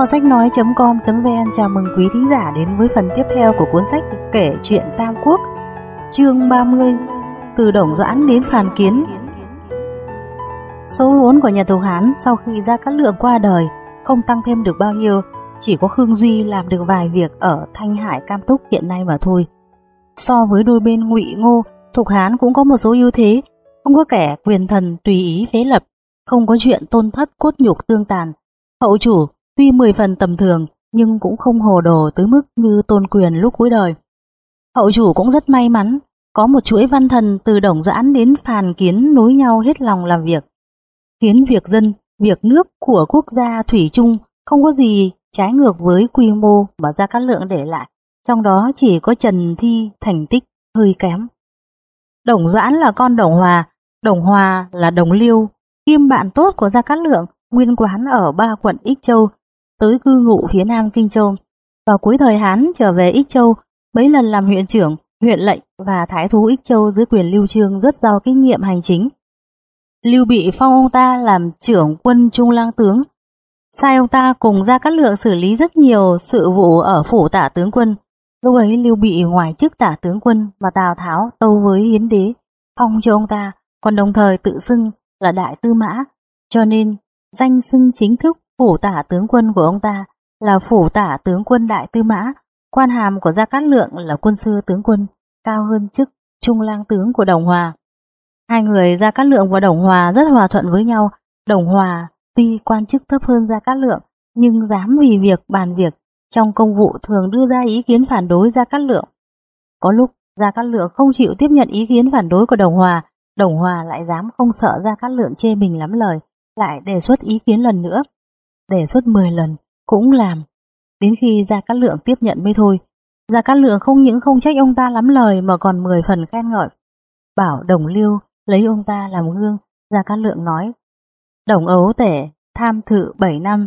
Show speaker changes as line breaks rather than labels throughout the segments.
Kho sách nói.com.vn chào mừng quý thính giả đến với phần tiếp theo của cuốn sách kể chuyện Tam Quốc Chương 30 Từ Đồng Doãn đến Phàn Kiến Số vốn của nhà tù Hán sau khi ra cát lượng qua đời không tăng thêm được bao nhiêu chỉ có Khương Duy làm được vài việc ở Thanh Hải Cam Túc hiện nay mà thôi. So với đôi bên ngụy Ngô, Thục Hán cũng có một số ưu thế, không có kẻ quyền thần tùy ý phế lập, không có chuyện tôn thất cốt nhục tương tàn. Hậu chủ tuy mười phần tầm thường nhưng cũng không hồ đồ tới mức như tôn quyền lúc cuối đời. Hậu chủ cũng rất may mắn, có một chuỗi văn thần từ Đồng Giãn đến Phàn Kiến nối nhau hết lòng làm việc. Khiến việc dân, việc nước của quốc gia Thủy chung không có gì trái ngược với quy mô mà Gia Cát Lượng để lại, trong đó chỉ có Trần Thi thành tích hơi kém. Đồng Doãn là con Đồng Hòa, Đồng Hòa là Đồng Liêu, kim bạn tốt của Gia Cát Lượng, nguyên quán ở ba quận Ích Châu, tới cư ngụ phía nam Kinh Châu. Vào cuối thời Hán trở về Ích Châu, mấy lần làm huyện trưởng, huyện lệnh và thái thú Ích Châu dưới quyền Lưu Trương rất giàu kinh nghiệm hành chính. Lưu Bị phong ông ta làm trưởng quân trung lang tướng, sai ông ta cùng ra cát lượng xử lý rất nhiều sự vụ ở phủ tả tướng quân. Lúc ấy Lưu Bị ngoài chức tả tướng quân mà Tào Tháo tâu với hiến đế, phong cho ông ta, còn đồng thời tự xưng là đại tư mã, cho nên danh xưng chính thức phủ tả tướng quân của ông ta là phủ tả tướng quân đại tư mã, quan hàm của Gia Cát Lượng là quân sư tướng quân, cao hơn chức trung lang tướng của Đồng Hòa. Hai người Gia Cát Lượng và Đồng Hòa rất hòa thuận với nhau, Đồng Hòa tuy quan chức thấp hơn Gia Cát Lượng, nhưng dám vì việc bàn việc trong công vụ thường đưa ra ý kiến phản đối Gia Cát Lượng. Có lúc Gia Cát Lượng không chịu tiếp nhận ý kiến phản đối của Đồng Hòa, Đồng Hòa lại dám không sợ Gia Cát Lượng chê mình lắm lời, lại đề xuất ý kiến lần nữa. Đề xuất 10 lần, cũng làm. Đến khi Gia Cát Lượng tiếp nhận mới thôi. Gia Cát Lượng không những không trách ông ta lắm lời mà còn 10 phần khen ngợi. Bảo Đồng lưu lấy ông ta làm gương, Gia Cát Lượng nói. Đồng ấu tể, tham thự 7 năm.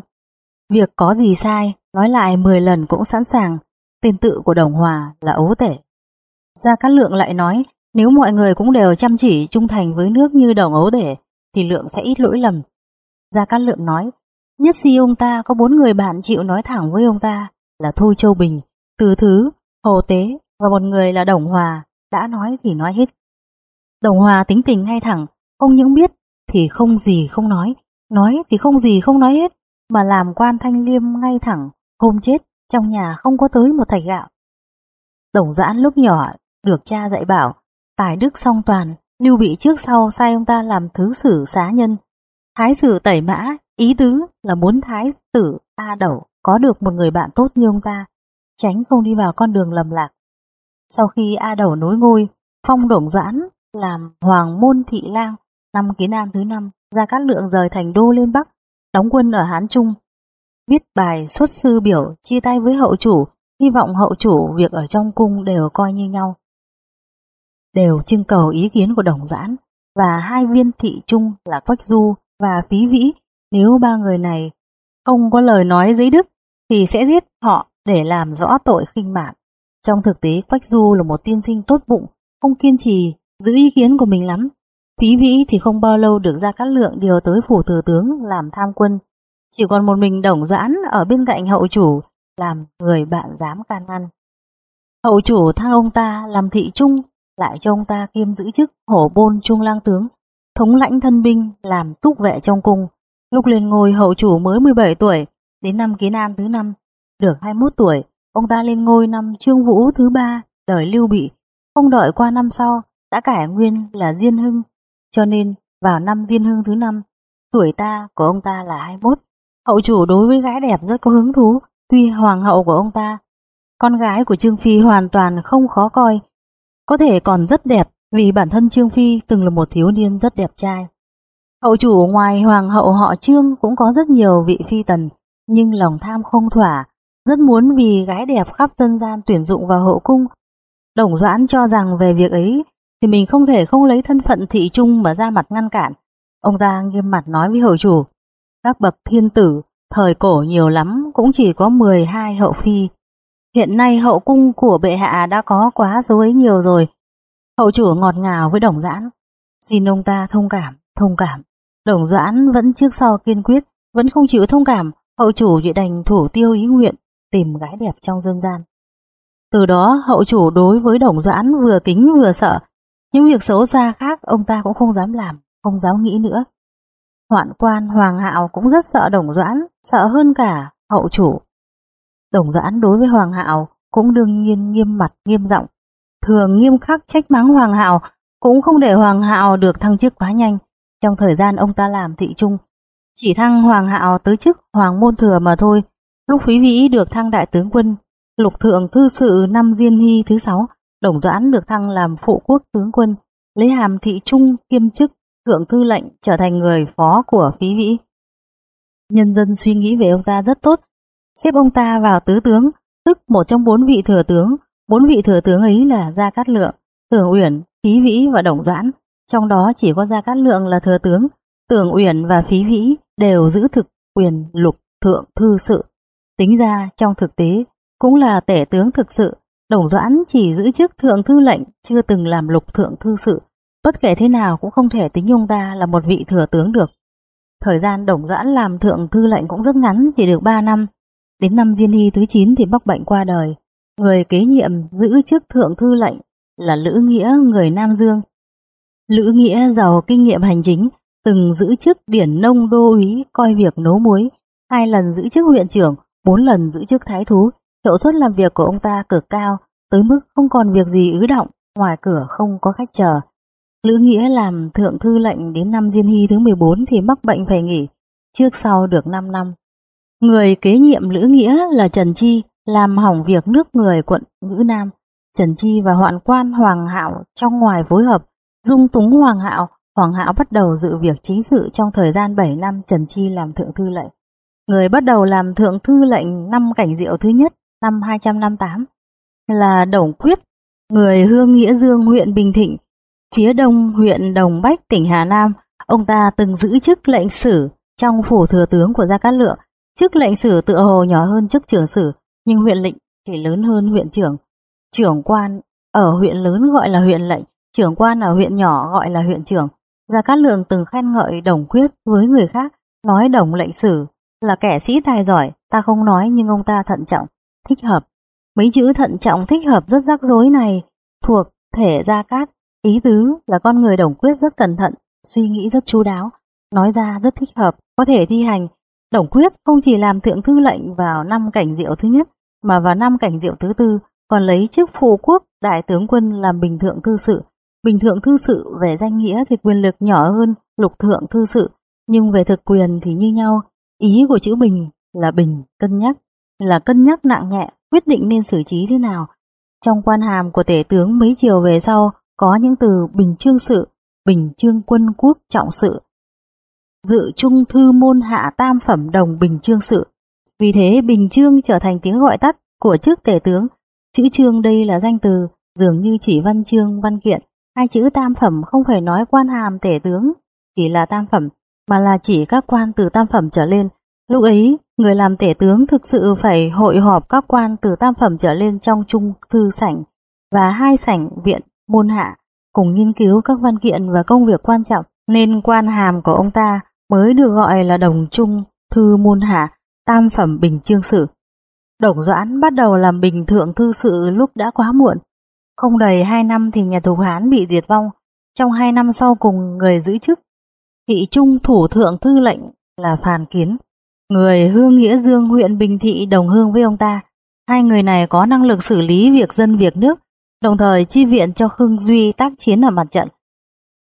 Việc có gì sai, nói lại 10 lần cũng sẵn sàng. Tên tự của Đồng Hòa là ấu tể. Gia Cát Lượng lại nói, nếu mọi người cũng đều chăm chỉ trung thành với nước như đồng ấu tể, thì Lượng sẽ ít lỗi lầm. Gia Cát Lượng nói, nhất si ông ta có bốn người bạn chịu nói thẳng với ông ta là Thôi Châu Bình, Từ Thứ, Hồ Tế và một người là Đồng Hòa, đã nói thì nói hết. Đồng Hòa tính tình ngay thẳng, không những biết thì không gì không nói, nói thì không gì không nói hết, mà làm quan thanh liêm ngay thẳng, hôm chết, trong nhà không có tới một thạch gạo. Đồng Doãn lúc nhỏ được cha dạy bảo, tài đức song toàn, lưu bị trước sau sai ông ta làm thứ sử xá nhân. Thái sử tẩy mã, ý tứ là muốn thái tử A Đẩu có được một người bạn tốt như ông ta, tránh không đi vào con đường lầm lạc. Sau khi A Đẩu nối ngôi, phong Đồng Doãn làm Hoàng Môn Thị Lang năm Kiến An thứ năm, ra Cát Lượng rời thành đô lên Bắc, đóng quân ở Hán Trung. Viết bài xuất sư biểu chia tay với hậu chủ, hy vọng hậu chủ việc ở trong cung đều coi như nhau. Đều trưng cầu ý kiến của Đồng Doãn và hai viên thị trung là Quách Du và Phí Vĩ. Nếu ba người này không có lời nói giấy đức thì sẽ giết họ để làm rõ tội khinh mạn. Trong thực tế Quách Du là một tiên sinh tốt bụng, không kiên trì, giữ ý kiến của mình lắm. Phí Vĩ thì không bao lâu được ra cát lượng điều tới phủ thừa tướng làm tham quân. Chỉ còn một mình đồng doãn ở bên cạnh hậu chủ làm người bạn dám can ngăn. Hậu chủ thăng ông ta làm thị trung lại cho ông ta kiêm giữ chức hổ bôn trung lang tướng, thống lãnh thân binh làm túc vệ trong cung. Lúc lên ngôi hậu chủ mới 17 tuổi, đến năm Kiến An thứ năm, được 21 tuổi, ông ta lên ngôi năm Trương Vũ thứ ba, đời Lưu Bị, không đợi qua năm sau, đã cải nguyên là Diên Hưng, cho nên vào năm Diên Hưng thứ năm, tuổi ta của ông ta là 21. Hậu chủ đối với gái đẹp rất có hứng thú, tuy hoàng hậu của ông ta, con gái của Trương Phi hoàn toàn không khó coi, có thể còn rất đẹp vì bản thân Trương Phi từng là một thiếu niên rất đẹp trai. Hậu chủ ngoài hoàng hậu họ Trương cũng có rất nhiều vị phi tần, nhưng lòng tham không thỏa, rất muốn vì gái đẹp khắp dân gian tuyển dụng vào hậu cung. Đồng Doãn cho rằng về việc ấy thì mình không thể không lấy thân phận thị trung mà ra mặt ngăn cản. Ông ta nghiêm mặt nói với hậu chủ, các bậc thiên tử, thời cổ nhiều lắm cũng chỉ có 12 hậu phi. Hiện nay hậu cung của bệ hạ đã có quá số ấy nhiều rồi. Hậu chủ ngọt ngào với đồng giãn, xin ông ta thông cảm, thông cảm. Đồng doãn vẫn trước sau kiên quyết, vẫn không chịu thông cảm, hậu chủ chỉ đành thủ tiêu ý nguyện tìm gái đẹp trong dân gian. Từ đó hậu chủ đối với Đồng Doãn vừa kính vừa sợ, những việc xấu xa khác ông ta cũng không dám làm, không dám nghĩ nữa. Hoạn quan Hoàng Hạo cũng rất sợ Đồng Doãn, sợ hơn cả hậu chủ. Đồng Doãn đối với Hoàng Hạo cũng đương nhiên nghiêm mặt nghiêm giọng, thường nghiêm khắc trách mắng Hoàng Hạo, cũng không để Hoàng Hạo được thăng chức quá nhanh. Trong thời gian ông ta làm thị trung, chỉ thăng Hoàng Hạo tới chức Hoàng Môn Thừa mà thôi. Lúc Phí Vĩ được thăng đại tướng quân, lục thượng thư sự năm Diên Hy thứ sáu, Đồng Doãn được thăng làm phụ quốc tướng quân, lấy hàm thị trung kiêm chức thượng thư lệnh trở thành người phó của Phí Vĩ. Nhân dân suy nghĩ về ông ta rất tốt, xếp ông ta vào tứ tướng, tức một trong bốn vị thừa tướng. Bốn vị thừa tướng ấy là Gia Cát Lượng, Thường Uyển, Phí Vĩ và Đồng Doãn. Trong đó chỉ có Gia Cát Lượng là thừa tướng, Tưởng Uyển và Phí Vĩ đều giữ thực quyền lục thượng thư sự. Tính ra trong thực tế cũng là tể tướng thực sự, Đồng Doãn chỉ giữ chức thượng thư lệnh, chưa từng làm lục thượng thư sự. Bất kể thế nào cũng không thể tính ông ta là một vị thừa tướng được. Thời gian Đồng Doãn làm thượng thư lệnh cũng rất ngắn, chỉ được 3 năm. Đến năm Diên Hy thứ 9 thì mắc bệnh qua đời. Người kế nhiệm giữ chức thượng thư lệnh là Lữ Nghĩa người Nam Dương. Lữ Nghĩa giàu kinh nghiệm hành chính, từng giữ chức điển nông đô úy coi việc nấu muối, hai lần giữ chức huyện trưởng, bốn lần giữ chức thái thú. Hiệu suất làm việc của ông ta cực cao, tới mức không còn việc gì ứ động, ngoài cửa không có khách chờ. Lữ Nghĩa làm thượng thư lệnh đến năm Diên Hy thứ 14 thì mắc bệnh phải nghỉ, trước sau được 5 năm. Người kế nhiệm Lữ Nghĩa là Trần Chi, làm hỏng việc nước người quận Ngữ Nam. Trần Chi và hoạn quan Hoàng Hạo trong ngoài phối hợp, dung túng Hoàng Hạo, Hoàng Hạo bắt đầu dự việc chính sự trong thời gian 7 năm Trần Chi làm thượng thư lệnh. Người bắt đầu làm thượng thư lệnh năm cảnh diệu thứ nhất năm 258 là Đồng Quyết, người hương nghĩa dương huyện Bình Thịnh, phía đông huyện Đồng Bách tỉnh Hà Nam. Ông ta từng giữ chức lệnh sử trong phủ thừa tướng của Gia Cát Lượng. Chức lệnh sử tựa hồ nhỏ hơn chức trưởng sử, nhưng huyện lệnh thì lớn hơn huyện trưởng. Trưởng quan ở huyện lớn gọi là huyện lệnh, trưởng quan ở huyện nhỏ gọi là huyện trưởng. Gia Cát Lượng từng khen ngợi Đồng Quyết với người khác, nói Đồng lệnh sử là kẻ sĩ tài giỏi, ta không nói nhưng ông ta thận trọng, thích hợp. Mấy chữ thận trọng thích hợp rất rắc rối này thuộc thể Gia Cát, ý tứ là con người Đồng Quyết rất cẩn thận, suy nghĩ rất chú đáo, nói ra rất thích hợp, có thể thi hành. Đồng Quyết không chỉ làm thượng thư lệnh vào năm cảnh diệu thứ nhất, mà vào năm cảnh diệu thứ tư còn lấy chức phụ quốc đại tướng quân làm bình thượng thư sự. Bình thượng thư sự về danh nghĩa thì quyền lực nhỏ hơn lục thượng thư sự, nhưng về thực quyền thì như nhau. Ý của chữ bình là bình, cân nhắc, là cân nhắc nặng nhẹ, quyết định nên xử trí thế nào. Trong quan hàm của tể tướng mấy chiều về sau có những từ bình trương sự, bình trương quân quốc trọng sự, dự trung thư môn hạ tam phẩm đồng bình trương sự. Vì thế bình trương trở thành tiếng gọi tắt của chức tể tướng. Chữ trương đây là danh từ, dường như chỉ văn chương văn kiện. Hai chữ tam phẩm không phải nói quan hàm tể tướng, chỉ là tam phẩm, mà là chỉ các quan từ tam phẩm trở lên. Lúc ấy, người làm tể tướng thực sự phải hội họp các quan từ tam phẩm trở lên trong trung thư sảnh và hai sảnh viện môn hạ cùng nghiên cứu các văn kiện và công việc quan trọng nên quan hàm của ông ta mới được gọi là đồng trung thư môn hạ tam phẩm bình chương sự. Đồng Doãn bắt đầu làm bình thượng thư sự lúc đã quá muộn. Không đầy hai năm thì nhà Thục Hán bị diệt vong. Trong hai năm sau cùng người giữ chức, thị trung thủ thượng thư lệnh là Phàn Kiến. Người Hương Nghĩa Dương huyện Bình Thị đồng hương với ông ta. Hai người này có năng lực xử lý việc dân việc nước, đồng thời chi viện cho Khương Duy tác chiến ở mặt trận.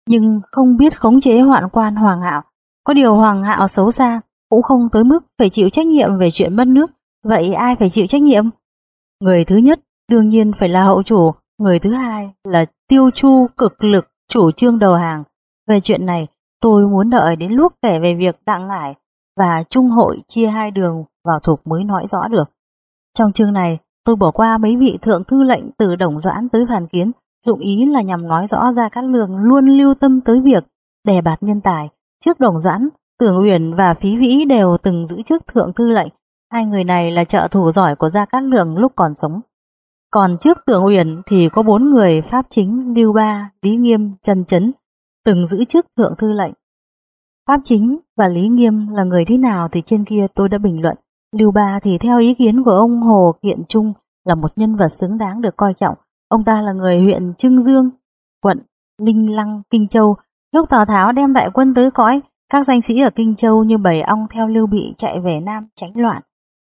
Nhưng không biết khống chế hoạn quan Hoàng Hạo. Có điều Hoàng Hạo xấu xa, cũng không tới mức phải chịu trách nhiệm về chuyện mất nước. Vậy ai phải chịu trách nhiệm? Người thứ nhất đương nhiên phải là hậu chủ, người thứ hai là tiêu chu cực lực chủ trương đầu hàng. Về chuyện này, tôi muốn đợi đến lúc kể về việc đặng ngải và trung hội chia hai đường vào thuộc mới nói rõ được. Trong chương này, tôi bỏ qua mấy vị thượng thư lệnh từ Đồng Doãn tới Phàn Kiến, dụng ý là nhằm nói rõ ra các lường luôn lưu tâm tới việc đề bạt nhân tài. Trước Đồng Doãn, Tưởng Uyển và Phí Vĩ đều từng giữ chức thượng thư lệnh, hai người này là trợ thủ giỏi của Gia Cát Lượng lúc còn sống. Còn trước tượng Uyển thì có bốn người Pháp chính Lưu Ba, Lý Nghiêm, Trần Chấn từng giữ chức thượng thư lệnh. Pháp Chính và Lý Nghiêm là người thế nào thì trên kia tôi đã bình luận. Lưu Ba thì theo ý kiến của ông Hồ Kiện Trung là một nhân vật xứng đáng được coi trọng. Ông ta là người huyện Trưng Dương, quận linh Lăng, Kinh Châu. Lúc Tào Tháo đem đại quân tới cõi, các danh sĩ ở Kinh Châu như bầy ong theo Lưu Bị chạy về Nam tránh loạn.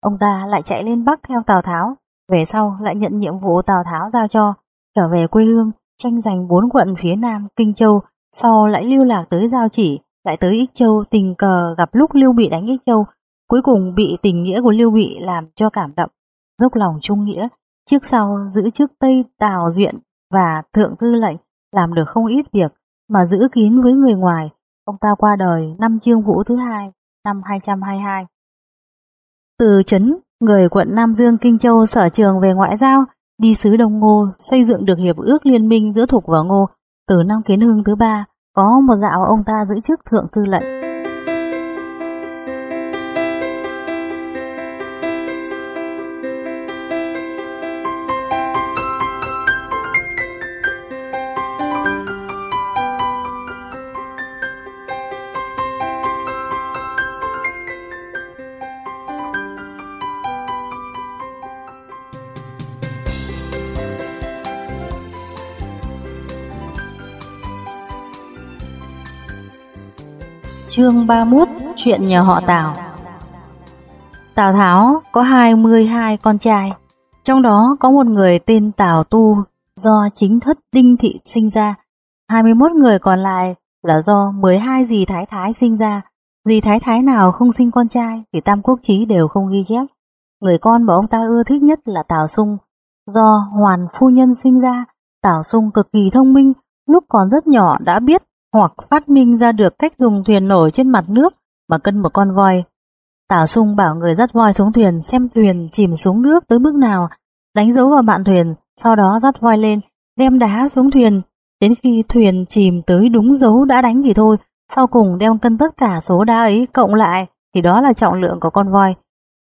Ông ta lại chạy lên Bắc theo Tào Tháo, về sau lại nhận nhiệm vụ Tào Tháo giao cho, trở về quê hương, tranh giành bốn quận phía Nam Kinh Châu, sau lại lưu lạc tới Giao Chỉ, lại tới Ích Châu tình cờ gặp lúc Lưu Bị đánh Ích Châu, cuối cùng bị tình nghĩa của Lưu Bị làm cho cảm động, dốc lòng trung nghĩa, trước sau giữ chức Tây Tào Duyện và Thượng Thư lệnh, làm được không ít việc mà giữ kín với người ngoài. Ông ta qua đời năm Trương Vũ thứ hai năm 222. Từ chấn người quận Nam Dương Kinh Châu sở trường về ngoại giao, đi sứ Đông Ngô xây dựng được hiệp ước liên minh giữa Thục và Ngô từ năm Kiến Hưng thứ ba, có một dạo ông ta giữ chức thượng thư lệnh. Chương 31 Chuyện nhà họ Tào Tào Tháo có 22 con trai, trong đó có một người tên Tào Tu do chính thất Đinh Thị sinh ra, 21 người còn lại là do 12 dì Thái Thái sinh ra. Dì Thái Thái nào không sinh con trai thì Tam Quốc Chí đều không ghi chép. Người con mà ông ta ưa thích nhất là Tào Sung, do Hoàn Phu Nhân sinh ra. Tào Sung cực kỳ thông minh, lúc còn rất nhỏ đã biết hoặc phát minh ra được cách dùng thuyền nổi trên mặt nước mà cân một con voi. Tào Sung bảo người dắt voi xuống thuyền xem thuyền chìm xuống nước tới mức nào, đánh dấu vào mạn thuyền, sau đó dắt voi lên, đem đá xuống thuyền. Đến khi thuyền chìm tới đúng dấu đã đánh thì thôi, sau cùng đem cân tất cả số đá ấy cộng lại thì đó là trọng lượng của con voi.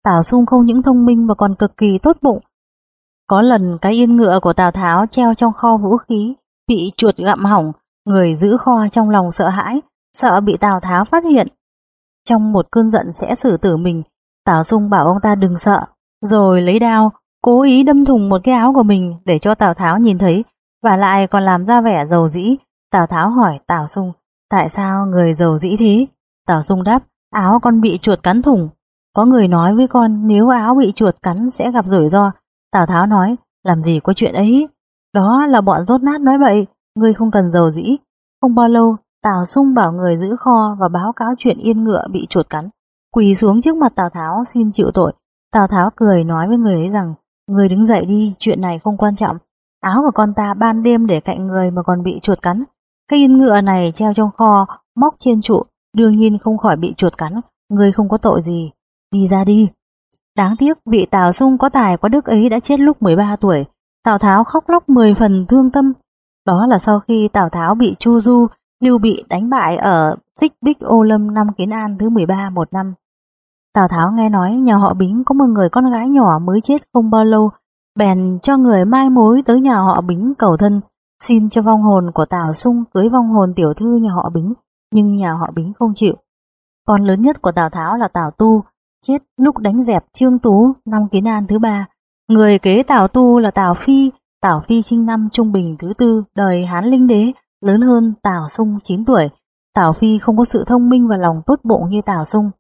Tào Sung không những thông minh mà còn cực kỳ tốt bụng. Có lần cái yên ngựa của Tào Tháo treo trong kho vũ khí, bị chuột gặm hỏng, Người giữ kho trong lòng sợ hãi, sợ bị Tào Tháo phát hiện. Trong một cơn giận sẽ xử tử mình, Tào Sung bảo ông ta đừng sợ, rồi lấy đao, cố ý đâm thùng một cái áo của mình để cho Tào Tháo nhìn thấy, và lại còn làm ra vẻ giàu dĩ. Tào Tháo hỏi Tào Sung, tại sao người giàu dĩ thế? Tào Sung đáp, áo con bị chuột cắn thủng. Có người nói với con nếu áo bị chuột cắn sẽ gặp rủi ro. Tào Tháo nói, làm gì có chuyện ấy? Đó là bọn rốt nát nói bậy, Ngươi không cần dầu dĩ. Không bao lâu, Tào Sung bảo người giữ kho và báo cáo chuyện yên ngựa bị chuột cắn. Quỳ xuống trước mặt Tào Tháo xin chịu tội. Tào Tháo cười nói với người ấy rằng, người đứng dậy đi, chuyện này không quan trọng. Áo của con ta ban đêm để cạnh người mà còn bị chuột cắn. Cái yên ngựa này treo trong kho, móc trên trụ, đương nhiên không khỏi bị chuột cắn, người không có tội gì. Đi ra đi. Đáng tiếc vị Tào Sung có tài có đức ấy đã chết lúc 13 tuổi. Tào Tháo khóc lóc 10 phần thương tâm, đó là sau khi Tào Tháo bị Chu Du, Lưu Bị đánh bại ở Xích Bích Ô Lâm năm Kiến An thứ 13 một năm. Tào Tháo nghe nói nhà họ Bính có một người con gái nhỏ mới chết không bao lâu, bèn cho người mai mối tới nhà họ Bính cầu thân, xin cho vong hồn của Tào Sung cưới vong hồn tiểu thư nhà họ Bính, nhưng nhà họ Bính không chịu. Con lớn nhất của Tào Tháo là Tào Tu, chết lúc đánh dẹp Trương Tú năm Kiến An thứ ba. Người kế Tào Tu là Tào Phi, Tào Phi sinh năm trung bình thứ tư đời Hán Linh Đế, lớn hơn Tào Sung 9 tuổi. Tào Phi không có sự thông minh và lòng tốt bụng như Tào Sung.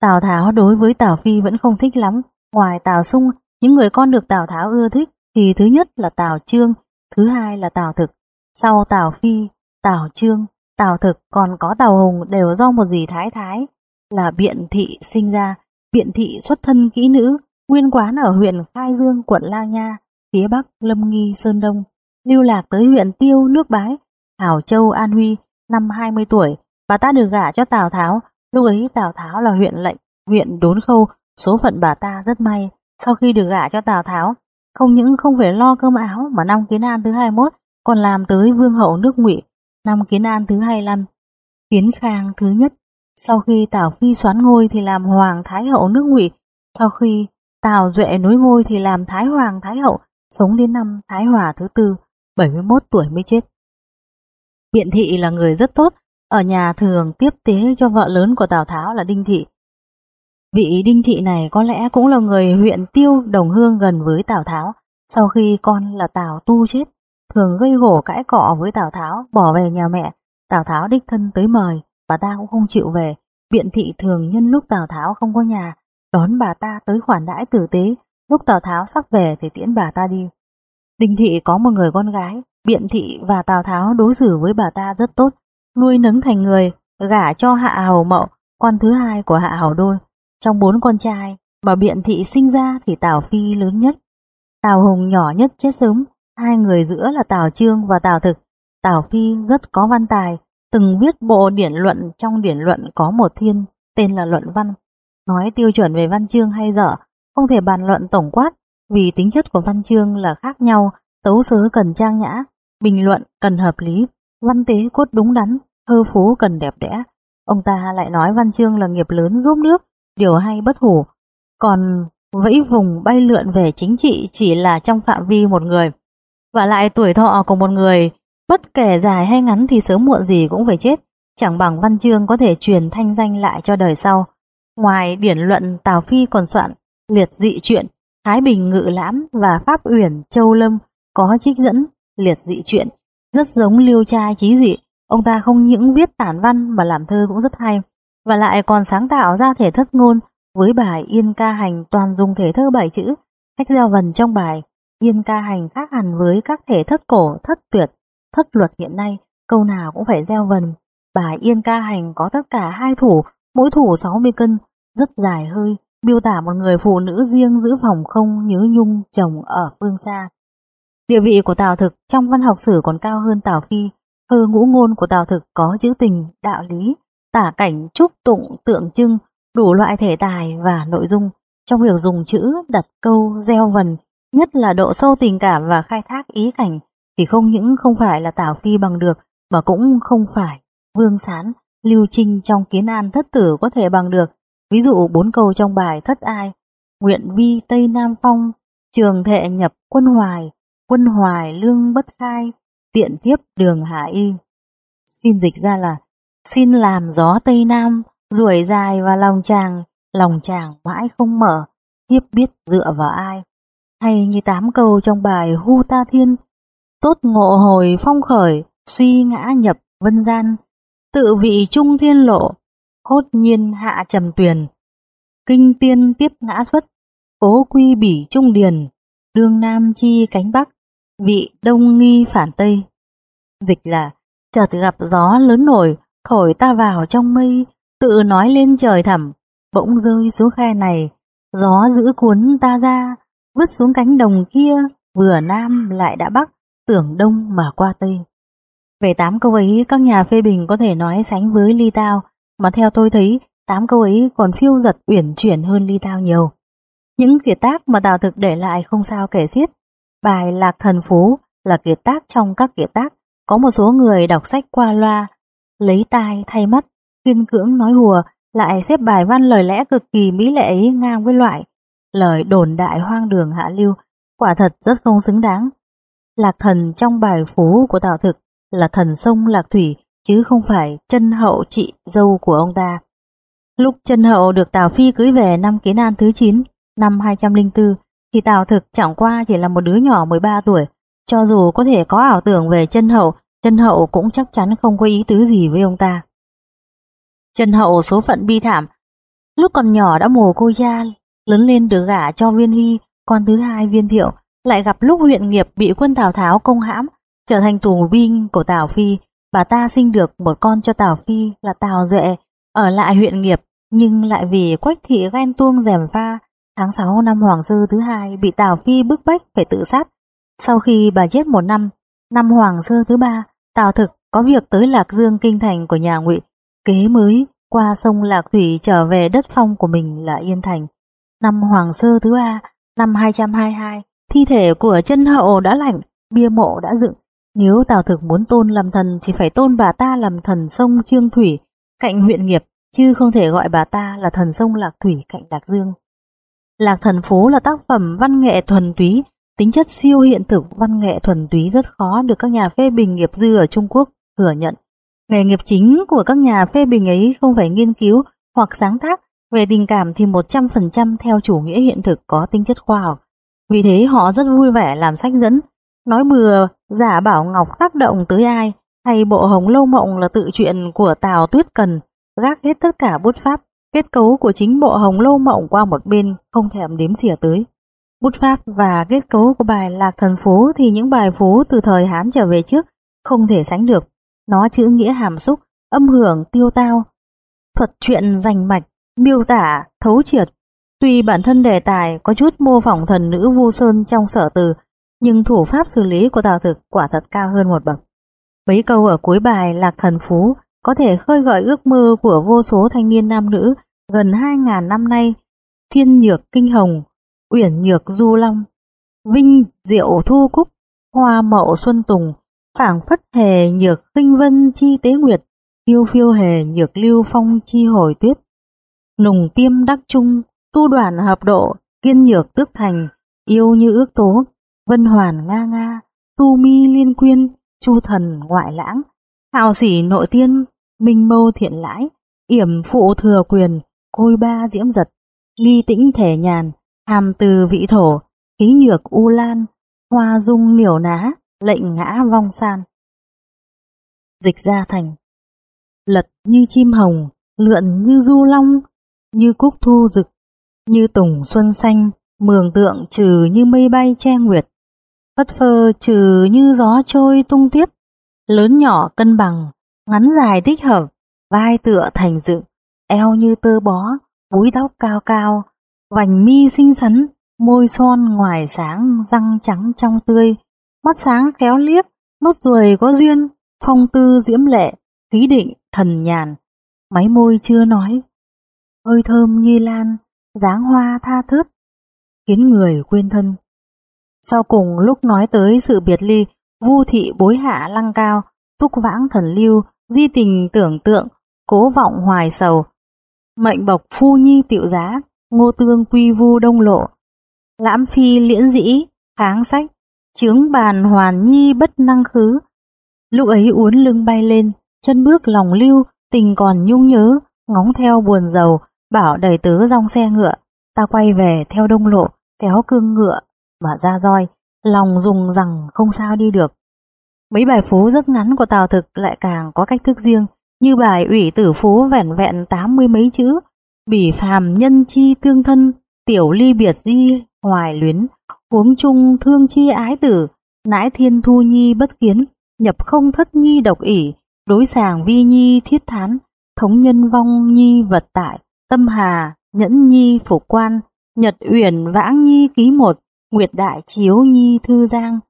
Tào Tháo đối với Tào Phi vẫn không thích lắm. Ngoài Tào Sung, những người con được Tào Tháo ưa thích thì thứ nhất là Tào Trương, thứ hai là Tào Thực. Sau Tào Phi, Tào Trương, Tào Thực còn có Tào Hùng đều do một dì Thái Thái là Biện Thị sinh ra. Biện Thị xuất thân kỹ nữ, nguyên quán ở huyện Khai Dương, quận Lang Nha phía bắc Lâm Nghi Sơn Đông, lưu lạc tới huyện Tiêu nước Bái, Hảo Châu An Huy, năm 20 tuổi, bà ta được gả cho Tào Tháo, lúc ấy Tào Tháo là huyện lệnh, huyện đốn khâu, số phận bà ta rất may, sau khi được gả cho Tào Tháo, không những không phải lo cơm áo mà năm Kiến An thứ 21 còn làm tới vương hậu nước Ngụy, năm Kiến An thứ 25, Kiến Khang thứ nhất. Sau khi Tào Phi xoán ngôi thì làm hoàng thái hậu nước Ngụy, sau khi Tào Duệ nối ngôi thì làm thái hoàng thái hậu, sống đến năm Thái Hòa thứ tư, 71 tuổi mới chết. Biện thị là người rất tốt, ở nhà thường tiếp tế cho vợ lớn của Tào Tháo là Đinh Thị. Vị Đinh Thị này có lẽ cũng là người huyện Tiêu Đồng Hương gần với Tào Tháo. Sau khi con là Tào Tu chết, thường gây gổ cãi cọ với Tào Tháo, bỏ về nhà mẹ. Tào Tháo đích thân tới mời, bà ta cũng không chịu về. Biện Thị thường nhân lúc Tào Tháo không có nhà, đón bà ta tới khoản đãi tử tế, lúc Tào Tháo sắp về thì tiễn bà ta đi. Đinh Thị có một người con gái, Biện Thị và Tào Tháo đối xử với bà ta rất tốt, nuôi nấng thành người, gả cho Hạ Hầu Mậu, con thứ hai của Hạ Hầu Đôn. Trong bốn con trai, mà Biện Thị sinh ra thì Tào Phi lớn nhất. Tào Hùng nhỏ nhất chết sớm, hai người giữa là Tào Trương và Tào Thực. Tào Phi rất có văn tài, từng viết bộ điển luận trong điển luận có một thiên tên là luận văn. Nói tiêu chuẩn về văn chương hay dở, không thể bàn luận tổng quát vì tính chất của văn chương là khác nhau, tấu sớ cần trang nhã, bình luận cần hợp lý, văn tế cốt đúng đắn, thơ phú cần đẹp đẽ. Ông ta lại nói văn chương là nghiệp lớn giúp nước, điều hay bất hủ, còn vẫy vùng bay lượn về chính trị chỉ là trong phạm vi một người. Và lại tuổi thọ của một người, bất kể dài hay ngắn thì sớm muộn gì cũng phải chết, chẳng bằng văn chương có thể truyền thanh danh lại cho đời sau. Ngoài điển luận Tào Phi còn soạn liệt dị truyện, Thái Bình Ngự Lãm và Pháp Uyển Châu Lâm có trích dẫn liệt dị truyện, rất giống liêu trai trí dị. Ông ta không những viết tản văn mà làm thơ cũng rất hay, và lại còn sáng tạo ra thể thất ngôn với bài Yên ca hành toàn dùng thể thơ bảy chữ, cách gieo vần trong bài Yên ca hành khác hẳn với các thể thất cổ, thất tuyệt, thất luật hiện nay, câu nào cũng phải gieo vần. Bài Yên ca hành có tất cả hai thủ, mỗi thủ 60 cân, rất dài hơi, miêu tả một người phụ nữ riêng giữ phòng không nhớ nhung chồng ở phương xa. Địa vị của Tào Thực trong văn học sử còn cao hơn Tào Phi, thơ ngũ ngôn của Tào Thực có chữ tình, đạo lý, tả cảnh, trúc tụng, tượng trưng, đủ loại thể tài và nội dung. Trong việc dùng chữ, đặt câu, gieo vần, nhất là độ sâu tình cảm và khai thác ý cảnh, thì không những không phải là Tào Phi bằng được, mà cũng không phải Vương Sán, Lưu Trinh trong Kiến An Thất Tử có thể bằng được. Ví dụ bốn câu trong bài Thất Ai, Nguyện vi Tây Nam Phong, Trường Thệ nhập quân hoài, quân hoài lương bất khai, tiện tiếp đường hạ y. Xin dịch ra là, xin làm gió Tây Nam, ruổi dài và lòng chàng, lòng chàng mãi không mở, tiếp biết dựa vào ai. Hay như tám câu trong bài Hu Ta Thiên, tốt ngộ hồi phong khởi, suy ngã nhập vân gian, tự vị trung thiên lộ, hốt nhiên hạ trầm tuyền, kinh tiên tiếp ngã xuất, cố quy bỉ trung điền, đương nam chi cánh bắc, vị đông nghi phản tây. Dịch là, chợt gặp gió lớn nổi, thổi ta vào trong mây, tự nói lên trời thẳm, bỗng rơi xuống khe này, gió giữ cuốn ta ra, vứt xuống cánh đồng kia, vừa nam lại đã bắc, tưởng đông mà qua tây. Về tám câu ấy, các nhà phê bình có thể nói sánh với ly tao, mà theo tôi thấy, tám câu ấy còn phiêu giật uyển chuyển hơn ly tao nhiều. Những kiệt tác mà Tào Thực để lại không sao kể xiết. Bài Lạc Thần Phú là kiệt tác trong các kiệt tác, có một số người đọc sách qua loa, lấy tai thay mắt, kiên cưỡng nói hùa, lại xếp bài văn lời lẽ cực kỳ mỹ lệ ấy ngang với loại lời đồn đại hoang đường hạ lưu, quả thật rất không xứng đáng. Lạc thần trong bài phú của Tào Thực là thần sông Lạc Thủy, chứ không phải chân hậu chị dâu của ông ta. Lúc chân hậu được Tào Phi cưới về năm Kiến An thứ 9, năm 204, thì Tào Thực chẳng qua chỉ là một đứa nhỏ 13 tuổi. Cho dù có thể có ảo tưởng về chân hậu, chân hậu cũng chắc chắn không có ý tứ gì với ông ta. Chân hậu số phận bi thảm, lúc còn nhỏ đã mồ cô cha, lớn lên được gả cho viên hy, con thứ hai viên thiệu, lại gặp lúc huyện nghiệp bị quân Tào Tháo công hãm, trở thành tù binh của Tào Phi, bà ta sinh được một con cho Tào Phi là Tào Duệ, ở lại huyện nghiệp, nhưng lại vì quách thị ghen tuông rèm pha, tháng 6 năm Hoàng Sư thứ hai bị Tào Phi bức bách phải tự sát. Sau khi bà chết một năm, năm Hoàng Sư thứ ba, Tào Thực có việc tới Lạc Dương kinh thành của nhà Ngụy, kế mới qua sông Lạc Thủy trở về đất phong của mình là Yên Thành. Năm Hoàng Sơ thứ ba, năm 222, thi thể của chân hậu đã lạnh, bia mộ đã dựng. Nếu Tào Thực muốn tôn làm thần thì phải tôn bà ta làm thần sông Trương Thủy cạnh huyện nghiệp, chứ không thể gọi bà ta là thần sông Lạc Thủy cạnh Lạc Dương. Lạc Thần Phố là tác phẩm văn nghệ thuần túy, tính chất siêu hiện thực văn nghệ thuần túy rất khó được các nhà phê bình nghiệp dư ở Trung Quốc thừa nhận. Nghề nghiệp chính của các nhà phê bình ấy không phải nghiên cứu hoặc sáng tác về tình cảm thì 100% theo chủ nghĩa hiện thực có tính chất khoa học. Vì thế họ rất vui vẻ làm sách dẫn, nói bừa giả bảo Ngọc tác động tới ai, hay bộ hồng lâu mộng là tự chuyện của Tào Tuyết Cần, gác hết tất cả bút pháp, kết cấu của chính bộ hồng lâu mộng qua một bên không thèm đếm xỉa tới. Bút pháp và kết cấu của bài Lạc Thần Phú thì những bài phú từ thời Hán trở về trước không thể sánh được. Nó chữ nghĩa hàm xúc, âm hưởng tiêu tao, thuật chuyện rành mạch, miêu tả, thấu triệt. Tuy bản thân đề tài có chút mô phỏng thần nữ Vu Sơn trong sở từ, nhưng thủ pháp xử lý của Tào Thực quả thật cao hơn một bậc. Mấy câu ở cuối bài Lạc Thần Phú có thể khơi gợi ước mơ của vô số thanh niên nam nữ gần 2.000 năm nay. Thiên nhược kinh hồng, uyển nhược du long, vinh diệu thu cúc, hoa mậu xuân tùng, phảng phất hề nhược khinh vân chi tế nguyệt, phiêu phiêu hề nhược lưu phong chi hồi tuyết. Nùng tiêm đắc trung, tu đoàn hợp độ, kiên nhược tước thành, yêu như ước tố, vân hoàn nga nga, tu mi liên quyên, chu thần ngoại lãng, hào sĩ nội tiên, minh mâu thiện lãi, yểm phụ thừa quyền, côi ba diễm giật, ly tĩnh thể nhàn, hàm từ vị thổ, khí nhược u lan, hoa dung liều ná, lệnh ngã vong san. Dịch ra thành Lật như chim hồng, lượn như du long, như cúc thu rực, như tùng xuân xanh, mường tượng trừ như mây bay che nguyệt, phất phơ trừ như gió trôi tung tiết, lớn nhỏ cân bằng, ngắn dài thích hợp, vai tựa thành dựng, eo như tơ bó, búi tóc cao cao, vành mi xinh xắn, môi son ngoài sáng, răng trắng trong tươi, mắt sáng khéo liếc, nốt ruồi có duyên, phong tư diễm lệ, khí định, thần nhàn, máy môi chưa nói, hơi thơm như lan, dáng hoa tha thướt, khiến người quên thân. Sau cùng lúc nói tới sự biệt ly, vu thị bối hạ lăng cao, túc vãng thần lưu, di tình tưởng tượng, cố vọng hoài sầu. Mệnh bộc phu nhi tiệu giá, ngô tương quy vu đông lộ. Lãm phi liễn dĩ, kháng sách, chướng bàn hoàn nhi bất năng khứ. Lúc ấy uốn lưng bay lên, chân bước lòng lưu, tình còn nhung nhớ, ngóng theo buồn giàu, bảo đầy tớ rong xe ngựa. Ta quay về theo đông lộ, kéo cương ngựa, mà ra roi, lòng dùng rằng không sao đi được. Mấy bài phú rất ngắn của Tào Thực lại càng có cách thức riêng, như bài ủy tử phú vẻn vẹn tám mươi mấy chữ, bỉ phàm nhân chi tương thân, tiểu ly biệt di, hoài luyến, huống chung thương chi ái tử, nãi thiên thu nhi bất kiến, nhập không thất nhi độc ỷ, đối sàng vi nhi thiết thán, thống nhân vong nhi vật tại, tâm hà, nhẫn nhi phục quan, nhật uyển vãng nhi ký một, nguyệt đại chiếu nhi thư giang,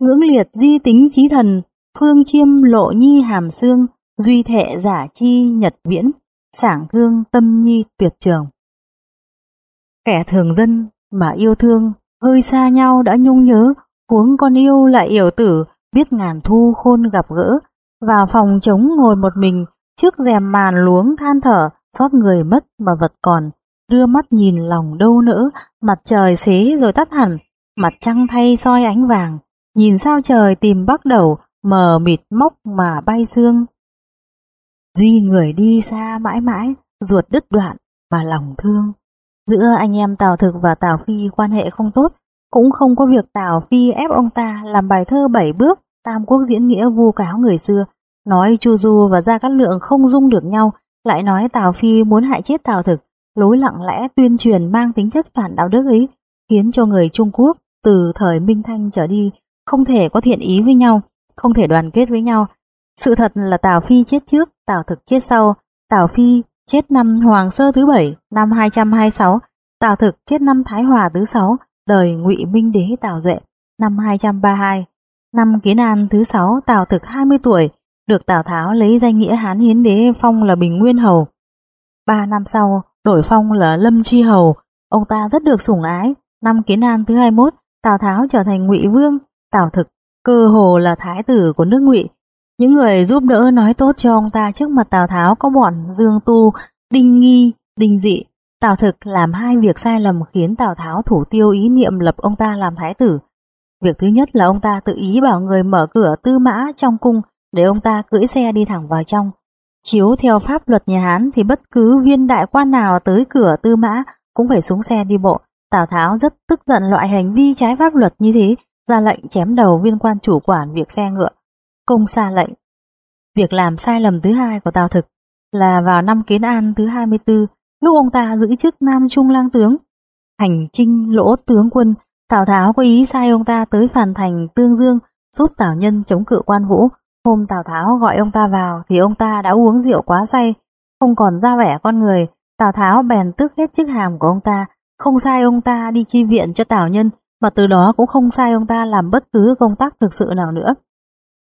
ngưỡng liệt di tính trí thần, phương chiêm lộ nhi hàm xương, duy thệ giả chi nhật viễn, sảng thương tâm nhi tuyệt trường. Kẻ thường dân mà yêu thương, hơi xa nhau đã nhung nhớ, huống con yêu lại yểu tử, biết ngàn thu khôn gặp gỡ, vào phòng trống ngồi một mình, trước rèm màn luống than thở, xót người mất mà vật còn, đưa mắt nhìn lòng đâu nỡ, mặt trời xế rồi tắt hẳn, mặt trăng thay soi ánh vàng, nhìn sao trời tìm bắt đầu, mờ mịt mốc mà bay dương. Duy người đi xa mãi mãi, ruột đứt đoạn mà lòng thương. Giữa anh em Tào Thực và Tào Phi quan hệ không tốt, cũng không có việc Tào Phi ép ông ta làm bài thơ bảy bước Tam Quốc diễn nghĩa vu cáo người xưa, nói Chu Du và Gia Cát Lượng không dung được nhau, lại nói Tào Phi muốn hại chết Tào Thực, lối lặng lẽ tuyên truyền mang tính chất phản đạo đức ấy, khiến cho người Trung Quốc từ thời Minh Thanh trở đi không thể có thiện ý với nhau, không thể đoàn kết với nhau. Sự thật là Tào Phi chết trước, Tào Thực chết sau, Tào Phi chết năm Hoàng Sơ thứ bảy năm 226, Tào Thực chết năm Thái Hòa thứ sáu, đời Ngụy Minh Đế Tào Duệ năm 232. Năm Kiến An thứ sáu Tào Thực 20 tuổi, được Tào Tháo lấy danh nghĩa Hán Hiến Đế phong là Bình Nguyên Hầu. Ba năm sau, đổi phong là Lâm Chi Hầu, ông ta rất được sủng ái. Năm Kiến An thứ 21, Tào Tháo trở thành Ngụy Vương, Tào Thực cơ hồ là thái tử của nước Ngụy. Những người giúp đỡ nói tốt cho ông ta trước mặt Tào Tháo có bọn Dương Tu, Đinh Nghi, Đinh Dị. Tào Thực làm hai việc sai lầm khiến Tào Tháo thủ tiêu ý niệm lập ông ta làm thái tử. Việc thứ nhất là ông ta tự ý bảo người mở cửa tư mã trong cung để ông ta cưỡi xe đi thẳng vào trong. Chiếu theo pháp luật nhà Hán thì bất cứ viên đại quan nào tới cửa tư mã cũng phải xuống xe đi bộ. Tào Tháo rất tức giận loại hành vi trái pháp luật như thế, ra lệnh chém đầu viên quan chủ quản việc xe ngựa. Công xa lệnh. Việc làm sai lầm thứ hai của Tào Thực là vào năm Kiến An thứ 24, lúc ông ta giữ chức Nam Trung lang tướng. Hành trinh lỗ tướng quân, Tào Tháo có ý sai ông ta tới phản thành Tương Dương giúp Tào Nhân chống cự quan vũ. Hôm Tào Tháo gọi ông ta vào thì ông ta đã uống rượu quá say, không còn ra vẻ con người. Tào Tháo bèn tước hết chức hàm của ông ta, không sai ông ta đi chi viện cho Tào Nhân, mà từ đó cũng không sai ông ta làm bất cứ công tác thực sự nào nữa.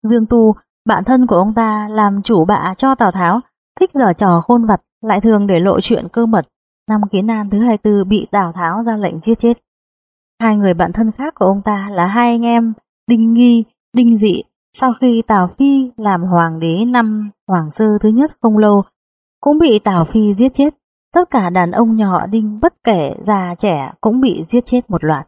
Dương Tu, bạn thân của ông ta làm chủ bạ cho Tào Tháo, thích giở trò khôn vặt, lại thường để lộ chuyện cơ mật. Năm Kiến An thứ 24 bị Tào Tháo ra lệnh giết chết. Hai người bạn thân khác của ông ta là hai anh em Đinh Nghi, Đinh Dị. Sau khi Tào Phi làm hoàng đế năm Hoàng Sơ thứ nhất không lâu, cũng bị Tào Phi giết chết. Tất cả đàn ông nhỏ Đinh bất kể già trẻ cũng bị giết chết một loạt.